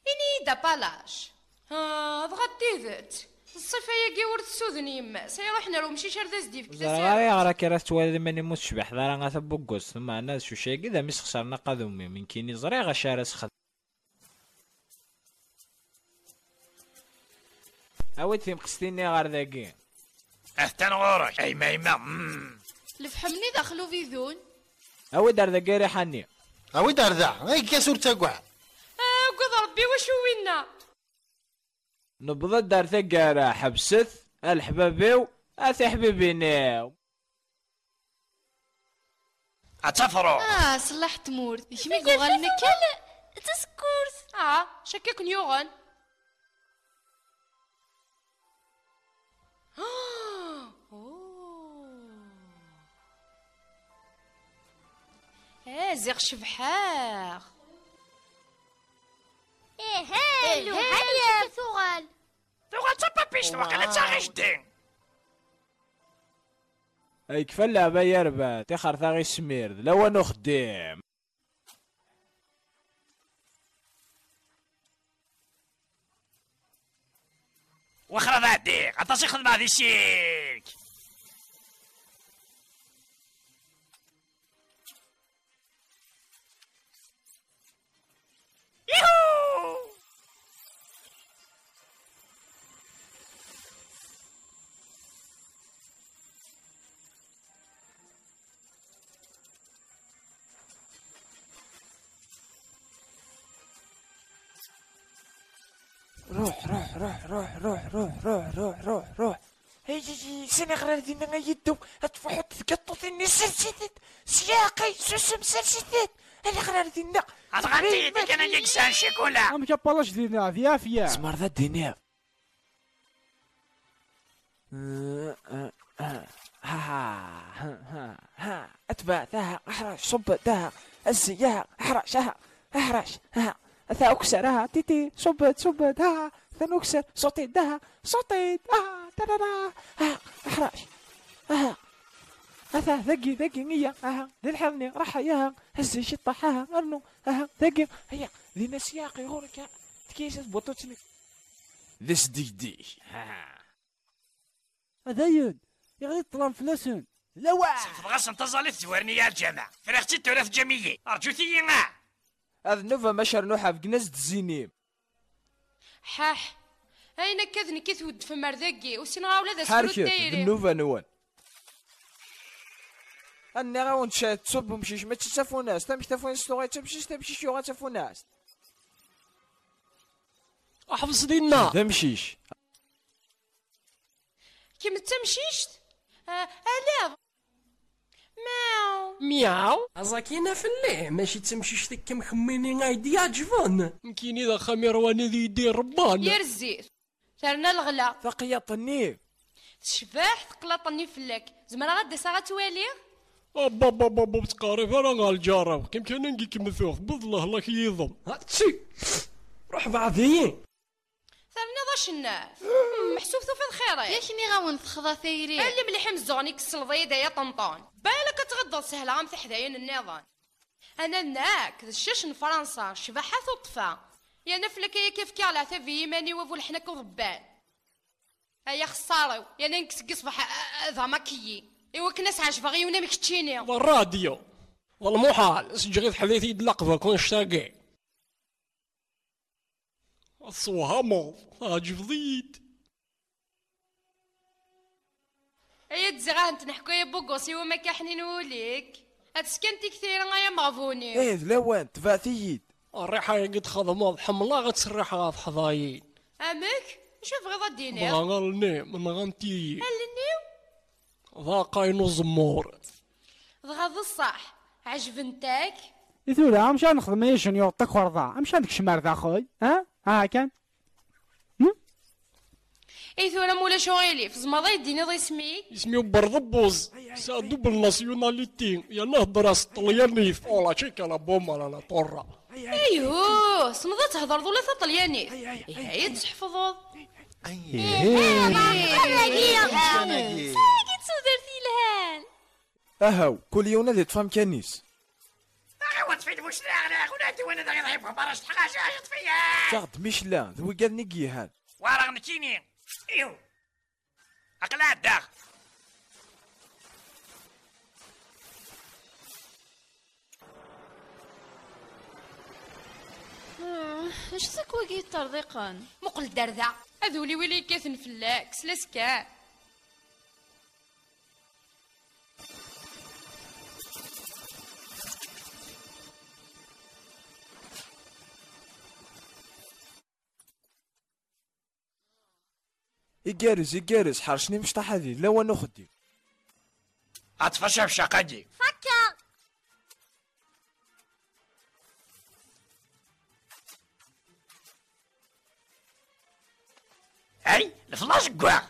إني دا بالاش ها ضغطي ذات الصيفة يا ورد السودن يما سيروح نرو مشي شرد زدي في زغاري غرا كرا توالي ماني موت شبح ذرا غا ثبوكوس ثم أنا شو شي كذا مش خسرنا قدومي من كيني زري غا شارس خد اويت في مقستيني غار ذاكي. اهتن غورك اي ما يما مم. الفحمني دخلوا في ذون. أوي دار ذاكي ريحاني. أوي دار ذا غير كاسور تاقع آه قد ربي وشو وينا نبض دار ثقارة حبست الحبابيو أثي حبيبيني اتفرو آه صلحت مورد يشمي غالنا كان تسكورت آه شكك نيوغن آه زيغ شبحاغ إيه هالو هيا ثغال تبغى تبا بيش تبغى لا تاغيش دين أي كفى اللعبة يا ربا تخر ثاغي سمير لو أنا خديم وخرا ذا ديك عطاسي خدمة هذه سيك روح روح روح روح روح روح روح روح روح روح هيجي سنة غير دينا يدو أتفحط تقطط إني سلسلت سياقي سوسم سلسلت أنا غير دينا أتغطي يديك أنا يكسان شيكولا ام جابالاش دينا فيا فيا سمار ذا دينار ها ها ها ها اتبع ذا احرش صب ذا الزياء احرش ها احرش ها ثا اكسرها تيتي صبت صبت ها ثنكسر صوتي ده صوتي ها تددا ها احرش ها أها ذقي ذقي نية أها. ذي الحرني راح ياها هزي شطة حاها أرنو أها ذقي. هيا ذي نسياقي غورك. تكيس بطوتني ذس دي دي أذايد يغني طلام فلاسون لا وا غاس انتظر تزورني يا الجامع فرختي تورث أرجو أرجوتي ما هذا نوفا ما شرنوحة في قنزة تزينيم حاح. أين كذني كثود في وسين وسنغاولا ذا سرود دايري حاركي النوفا نوان. أني تصب مشيش ما تشافو ناس تمشي تفوناس تغي تمشيش تمشيش تافو تفوناس أحفظ دينا تمشيش كيما تمشيش ألاف مياو مياو أزاكينا في الليل ماشي تمشيش ذيك كم خميني غايدي عجبان مكيني اذا خمير وأنا ذي يدي ربان يرزي ترنا الغلا ثقيا طني تشباح فلك طني فلك زمان غادي ساعة تواليه بابا بابا بابا تقارب أنا غالجارب كيم كان نجيك مثوخ. بضله لك يضم. هاتشي روح بعضيين ثرنا ضاش الناس. محسوب في الخير. يا كني غاون تخضى ثيري. اللي مليح مزوني كسل ضيدا يا طنطون بالك تغضى سهلة غام تحداين النظام. أنا ناك الشاش فرنسا شبحة وطفا يا نفلك يا كيف كي على في يماني وفو الحنك وضبان. هيا خسارو يا ننكس قصبح ذا مكيي إيوا كناس عاش باغي ونا مكتشيني. والراديو والمحال سجغي حديثي يدلقفا كون شتاقي. الصوهامو هاجي فضيت. أيا تزغان نحكو يا بوكوس ايوا ما كاحنين وليك. اتسكنتي كثير يا مافوني. إيه لوان يد الريحة قد خضمض حملا غتسرح غاض حضايين أمك؟ شوف غير ديني بغا غني من غنتي ذاقين زمور دغاد الصح عجبنتك لا امشي نخدم ايشن يعطيك ورضا امشي شمار ذا خويا ها ها كان اي لا مولا غيلي في زمضي ديني ضي اسمي اسمي برضبوز سادو بالناسيوناليتي يلا هضر طليانيف اولا تشيكا لا بوم لا لا طرا أيوه سنضا تهضر ذولا طليانيف هي تحفظوض إيه تودرتي لهان أهو كل يوم نادي طفام كانيس عوض في المشنا ولا غنادي وأنا داغي نحبهم راه شحال حاجة عيط فيا مش لا ذو آه. قال نيكي هان. وراه نتيني ايو أقلع داغ اش آه، سكوا ترضيقان مقل الدردة هذولي ويلي كاثن فلاك سلاسكا يجارز يجارز حرشني مش تحدي لا أنا خدي اطفش بشقدي فكر أي الفلاش كواع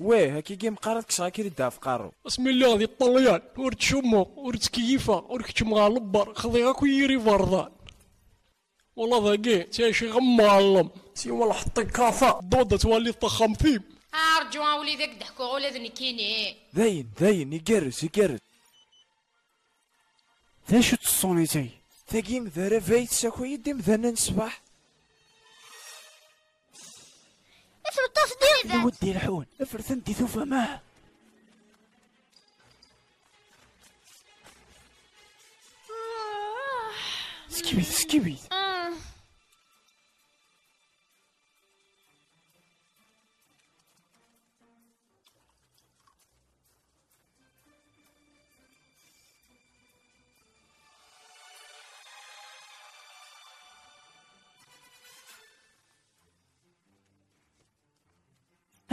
واه هكي جيم قارتك شاكي يدها في قارو. بسم الله هذي الطليان. ورد شمو ورد كيفا ورد كتشم غالبر خذي غاكو فرضان والله ذاقي تعيشي غمالم تي والله حطي كافا دودة تولي تضخم فيب أرجو اولي ذاك ضحكوا غولا ذنكيني ذاين ذاين يقرس يقرس. ذا شو تصوني تاي ثاقي مذارة فايت ساكو يدي مذانا نصبح اسم التصديق ذا ودي الحون. افرث انتي ثوفا معاه سكيبي سكيبي آه.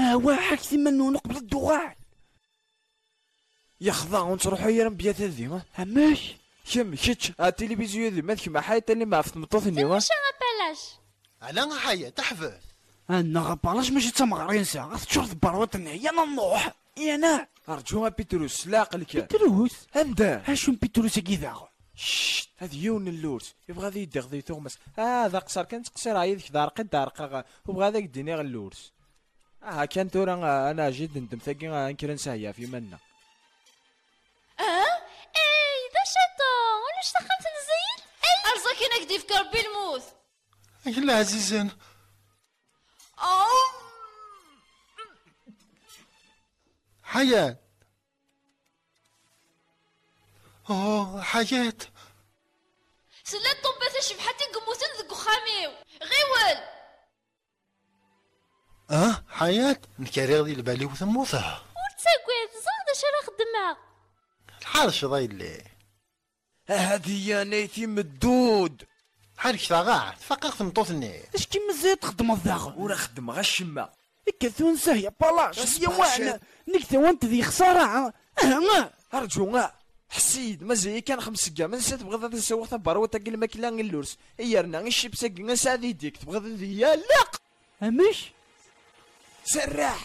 آه. هوا حك ثمنون قبل الدغال يخضع ونتروحوا يا رمبيات هذي هماش كم كتش التلفزيون ذي مالك ما حيت اللي ما في مطوثني وا واش غابالاش على حيا تحفظ أنا غبالاش ماشي تمغرين ساعة غتشرط بروتنا يا نروح. يا نا. ارجوها بيتروس. لا قلك بيتروس؟ هندا. هاشون بيتروس كذا شت هذا يون اللورس. يبغى ذي يدغ ذي هذا قصر. كان تقصر عيد دارق دارق وبغى ذاك الدنيا غير اللورس. آه كان تورا أنا جد ندم ثقي نكرن سايا في منا أه؟ إي ذا شطو علاش دخلت نزيد إي. ارزاك هناك دي في كربي الموت لا عزيزان حياة. أوه حياة. سلات طبات شبحتي قموتن ذك خاميو. غيول آه حياة. نكاري غدي البالي وثموثها ورتساقوات زاد اش راه خدمها الحارش ضايلي هذه يا نيتي مدود. حالك ثغاع تفقق ثمطوثني إش كيما زيد تخدم الضغط ولا خدم غا الشما كثون سهية بلاش. بس يا. وأنا نكتا وانت ذي خسارة. آه أرجو غا حسيد ما زي كان خمس كاع من سات تبغى تسوق ثبر وتاكل الماكلة اللورس. إيرنا الشيبسا كنا سادي ديك تبغى ذي يا لق. همش سراح.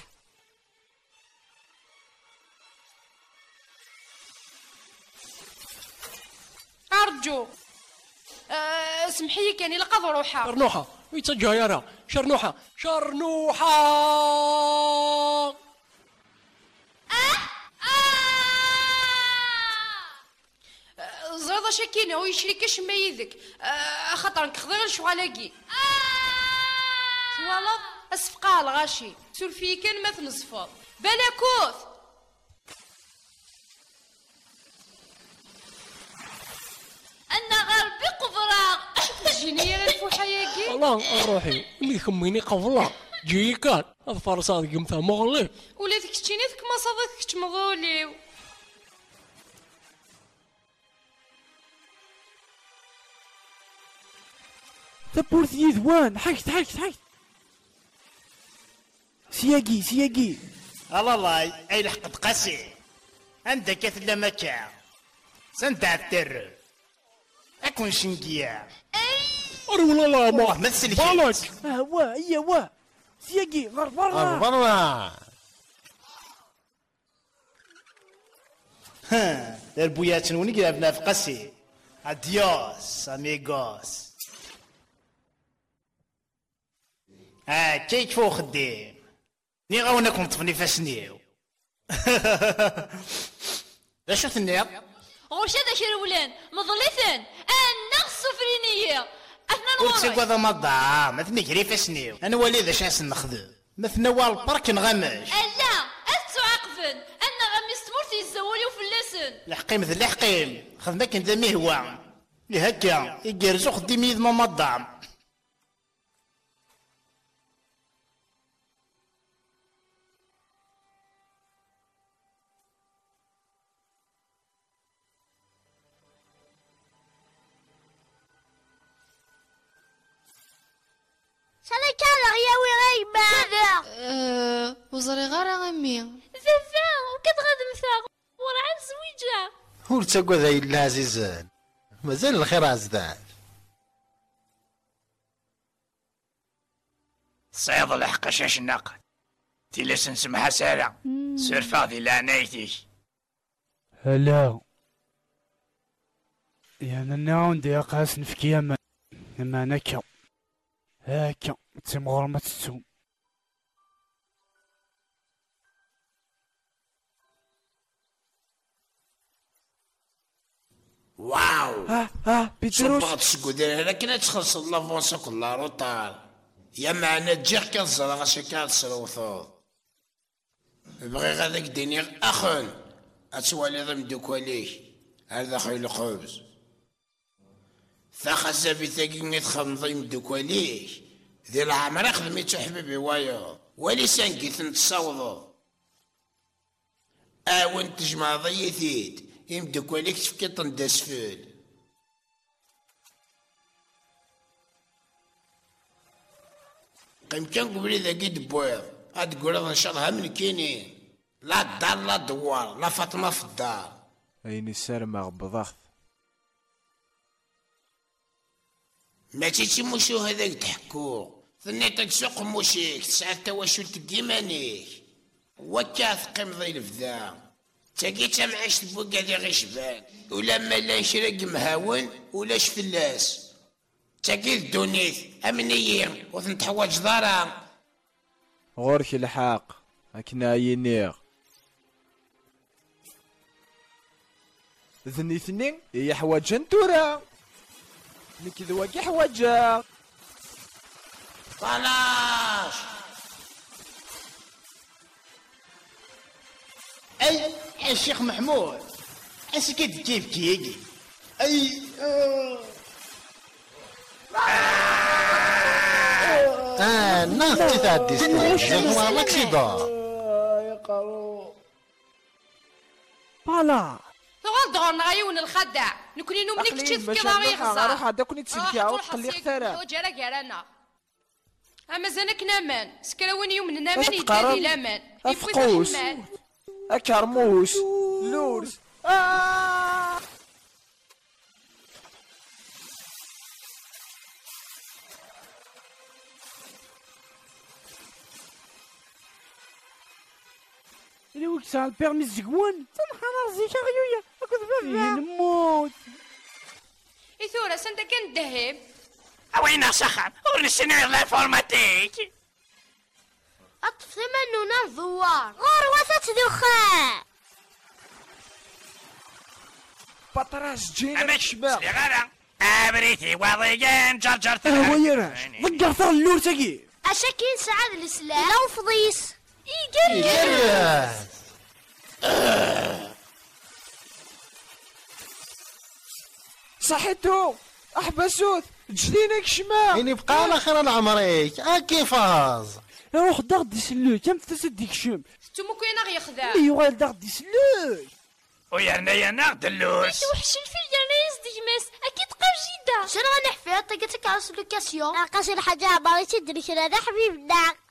أرجو. آه سمحي كاني لقد روحها شرنوحة. ويتا جايرة شرنوحة. شرنوحة. زرد شكينا. ويشري كاش ما يدك آه خاطر نكخذ شغالاكي والله اسفقها الغاشي سولفي كان ما تنصفض بلاكوث أنا غربي قفرة جيني الفوحة ياكي الله روحي. اللي خميني قبله جي كان. اظفر صادق مثل مغلي. ولا ذيك تشيني ذيك ما صادتك تمضوليو تبورت يذوان. حكت حكت حكت سياقي سياقي. الله الله أي لحقت قاسي. عندك كثلا مكا سنتع التر أكون شنقيا. ولا لا والله ما. ما تسلكي. بالك. آه وا هي وا سياقي برا برا ها البويات ونقرا في قاسي. اديوس اميغوس ها كيك فوق خديم ني غاونكم طفني فاسنيو لا شفت النير غوش هذا شرولان مظلثن أنا السفرينية اثنان ورتي غوري هذا ما ضاع ما تنكري فاسنيو أنا ولي ذا شاس نخدم مثنى والبرك نغمش الا اثو عقفن أنا غمي ستمورتي الزوالي وفي اللسن الحقيم ذا الحقيم خدمك ذا مهوى لهكا يجرزو خديم يد ما مضام كان يا ويغي ماذا أه وزري غير غمي زفا وكتغاد مثاق ورا الزويجة ور تقوى ذا إلا عزيزان مازال الخير عزدان. صيد الحق شاش النقد تيلس نسمحها سارة. سير فاضي لا نايتيش. هلا. يا ناون دي قاس نفكي ما ما نكا هاكا تمغور ما تسوم واو ها ها بيتروس شبغت تسكودير هنا كنا تخلص لافونسا كلها روطال يا معنا تجيك كنزرع غاشي كنتصروثو بغي غاداك ديني اخن اتوالي ضم دوكواليك هذا خويا الخبز ثاخا زابي تاكي تخمضي مدوكواليك ذي العمر خدميتو حبيبي وايو. ولسان كيث نتصاوضو اون تجمع ضيثيت يمدوكواليك تفكي طنداس فول قيم كان قبلي ذاكي دبويض تقول هذا شرها من كيني. لا الدار لا الدوار لا فاطمة في الدار. أين السرمغ بضغط ما تيتي موشو هذاك تحكو. ثنيتك سوق موشيك تسعى تواشلت كيمانيك وكا ثقيم ضي الفدا. تاقي تمعيش تبوكا دي غيشبان ولا ما لا نشرق مهاون ولا شفلاس. تاقي الدونيت امنيين وثنتحواج دارا غورك الحاق أكنا ينيغ. ذني ثنين هي حواجا نك ذواكي حواجا طلاش. أي الشيخ محمود اسكت كيف كيجي. أي آه. آه ناس تتعدي زعما ماكسي دار فوالا ثوال دغور غايون الخدع. نكوني نوم نيك تشي كذا غير غير روح هذا كوني تسلكي عاود تقلي خسارة. خسارة جرى جرانا أما زانك نامان سكراوين يوم نامان يدادي؟ لامان أفقوس. أكرموس. لورز آه. اللي هو كسا البيرمي زقوان. تنخنا زيك غيويا أكو بابا نموت. اي ثورة سنتا كان الذهب وين سخن. ونسينا الانفورماتيك أطف ثمننا الزوار غروة دخان بطراس جينا أمك شباب. صغيرة أبريتي وضيقين جرجر آه هو يراش ضقرت اللور تاقي أشاكين سعاد الإسلام. لو فضيس. يقرب صحيتو احبسوت جدينك شمال يعني بقى على خير العمريك اكي فاز روح ضغط يسلو كم تسد ديك شم؟ تمو كاين غير يخدع؟ يغال ضغط يسلو ويرنا يا دلوس وحش الفيل يا يصدق ماس أكيد قاف جدا شنو غنحفظ طاقتك على سلوكاسيون ناقص الحاجة عبارة تدري شنو هذا حبيبنا.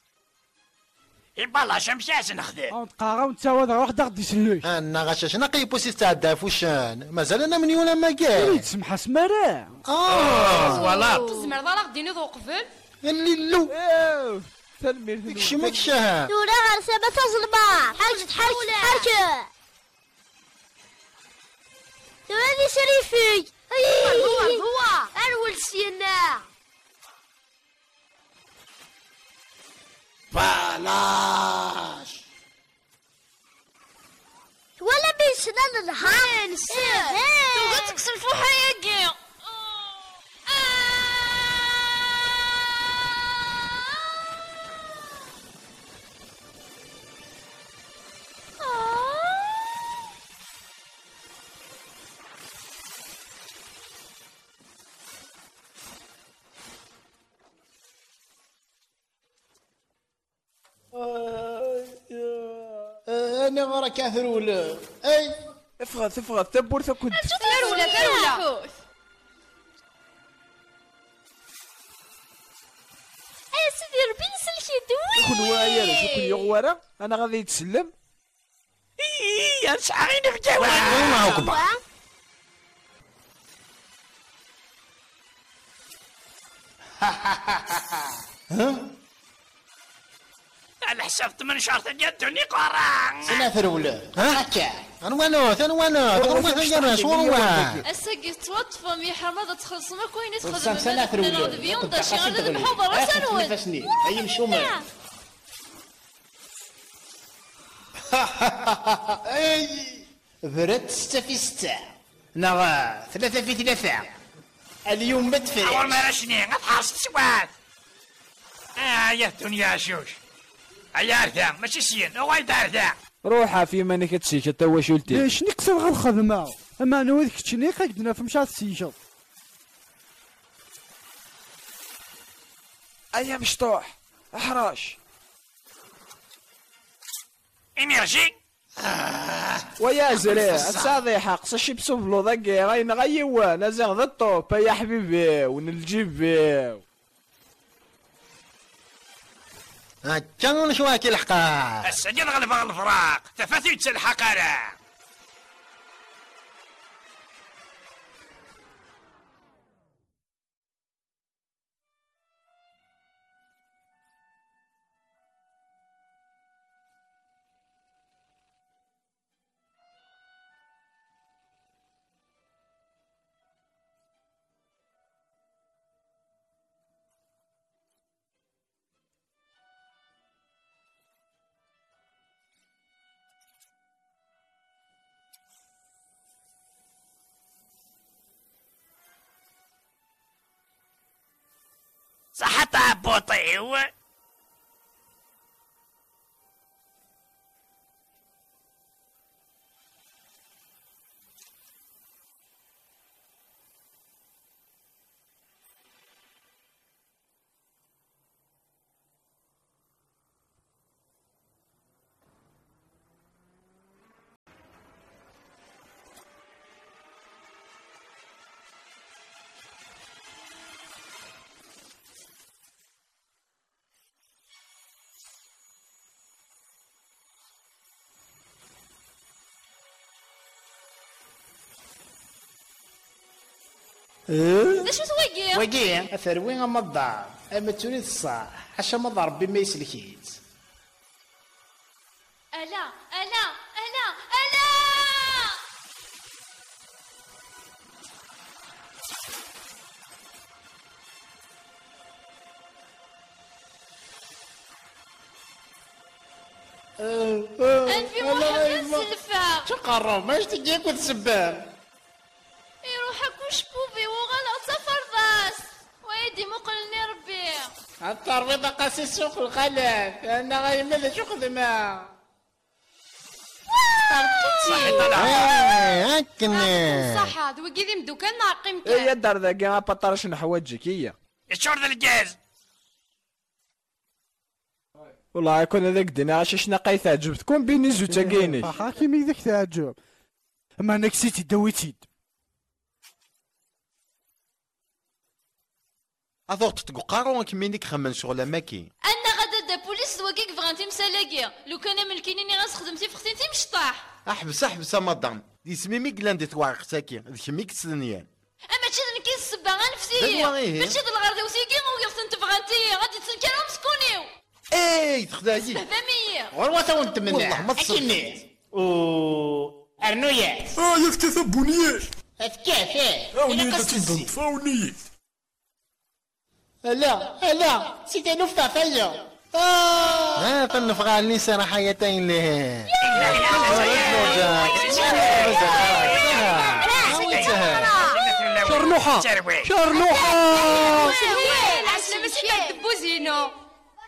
يبالا شمساس نخدم. أو تقاغا ونتساوى روح ضغط يسلو أنا غشاش نقي بوسي تعدى فوشان مازال أنا من يولا ما كاين تسمح سمارة آه. فوالا تزمر ضرا غديني ذو قبل اللي لو ايوا تلمير ثنو. شمك شهر دورا غرسة ما تظلمات حاجة حاجة حاجة. دورا دي شريفي. هو هو أرول سينا بلاش. ولا بيسنا النهار نسير تبغى تكسر فوحة يا أنا غير كاثرول اي افغث افغث تبور كنت. ثروله ثروله يا سيدي ربي يسلكي دوي. كل واير شكون يغوارا أنا غادي يتسلم يا شعرين في جوا ما هو كبر على حساب ثمن شهر تجدني قران. أنا ثرول ها؟ هكا أنا وانوث أنا وانوث أنا وانوث أنا شوروا الساقي توطفى مي حمادة تخلص؟ ما كوين سام تخدم سنة ثرول نعود بيون داشي غادي المحاضرة سنوات نفسني اي مشومة اي برد ستة في ستة نغا ثلاثة في ثلاثة. اليوم أول بدفع ما رشني غتحاس سوات آه يا دنيا شوش عيار ذا ماشي سين هو يدار ذا روحها في مانك تسيك توا شلتي ليش نكسر غير الخدمة؟ أما أنا وذيك تشني قدنا في مشات السيشط ايا مشطوح أحراش. انرجي ويا زري الساضي حق سشي بسوفلو ضقي غاين غيوا نزغ ذا الطوب يا حبيبي ونلجيب هكا نشواكي الحقا السجن غلبة الفراق. تفاثي تسلحق ذا شو تواقي وقيع اثروين اما الدار أما تريد الصح حاشا ما ضرب بما يسلكيت ألا ألا ألا ألا! أنفي واحد سلفة تقرب ماش تجيك وتسبر التربيطة قاسي سوق الخلف أنا غير ماذا شو خدمة إيه هكني صح هذا وقي ذي مدوكان إيه كان يا دار ذاك ما بطرش نحوجك هي الشور ذا الجاز. والله يكون هذاك دينا عاش شنا قايت عجبتكم بيني زوج تاكيني حاكم ذاك تعجب. أما أنا كسيتي دويتي. اثوغ تتقارون كمينيك خمن شغل ماكي. أنا غدا دا بوليس وكيك فغانتي مسالاكي لو كان ملكيني غاس خدمتي في خدمتي مشطاح. أحبس أحبس مدام دي سميمي كلان دي توارق ساكي. ذيك ميك تسلنيان أما تشد كي السبا غنفسي؟ باش هاد الغرض وسيكي ويغسن تبغانتي غادي تسنكرهم مسكونيو إيه تخداجي. فهمية غروة وانت من والله ما تصدق. اكيني و ارنويات آه يا تكتبونياش اتكافي أوني تتنضم فاوني لا لا سيدي نفتح فيا ها تنفغى اللسان حياتين ليه شرنوحة شرنوحة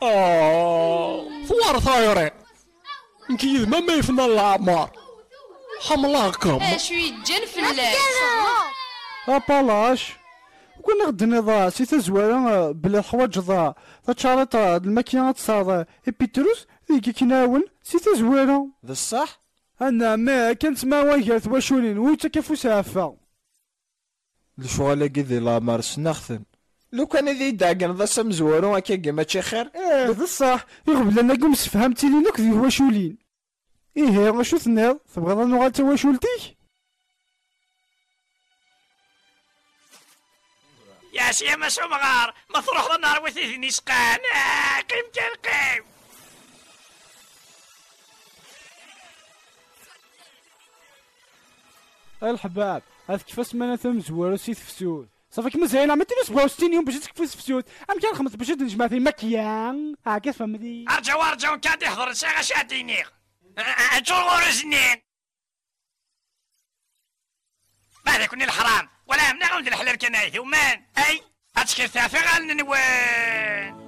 آه ثوار ثايرين نكيد ما ما يفنى العمار حملاكم اش يتجن في اللاس ابالاش كنا غد نضا سي تزوارا بلا حوايج ضا. تشارط الماكينة تصاد بيتروس ذيك كناون سي تزوارا. ذا الصح أنا ما كانت ما واجهت واشولين ويتا كيفو سافا الشغل كذي لا مارس نخثن لو كان ذي داقن ذا سمزورو هكا كيما تشي خير؟ إيه ذا الصح يغبل أنا قوم سفهمتي لي نوك ذي واشولين إيه غشو تنيض تبغى نوغال تا يا سي ما مغار ما تروح ذا النهار وثيثني سقان آه، قيم كان قيم الحباب هذا كيفاش ما ثم زوار سي تفسود صافيك مزيان عم تلبس 67 يوم باش تكفس فسود. أم كان خمس باش نجمع في مكيان؟ ها كيف فهمتي؟ ارجع وارجع وان كان يحضر ساعة شاديني شو غور سنين ماذا كوني الحرام؟ ولا امنع عند الحلال كنايث ومان أي؟ اتشكر ثافي غالنا وين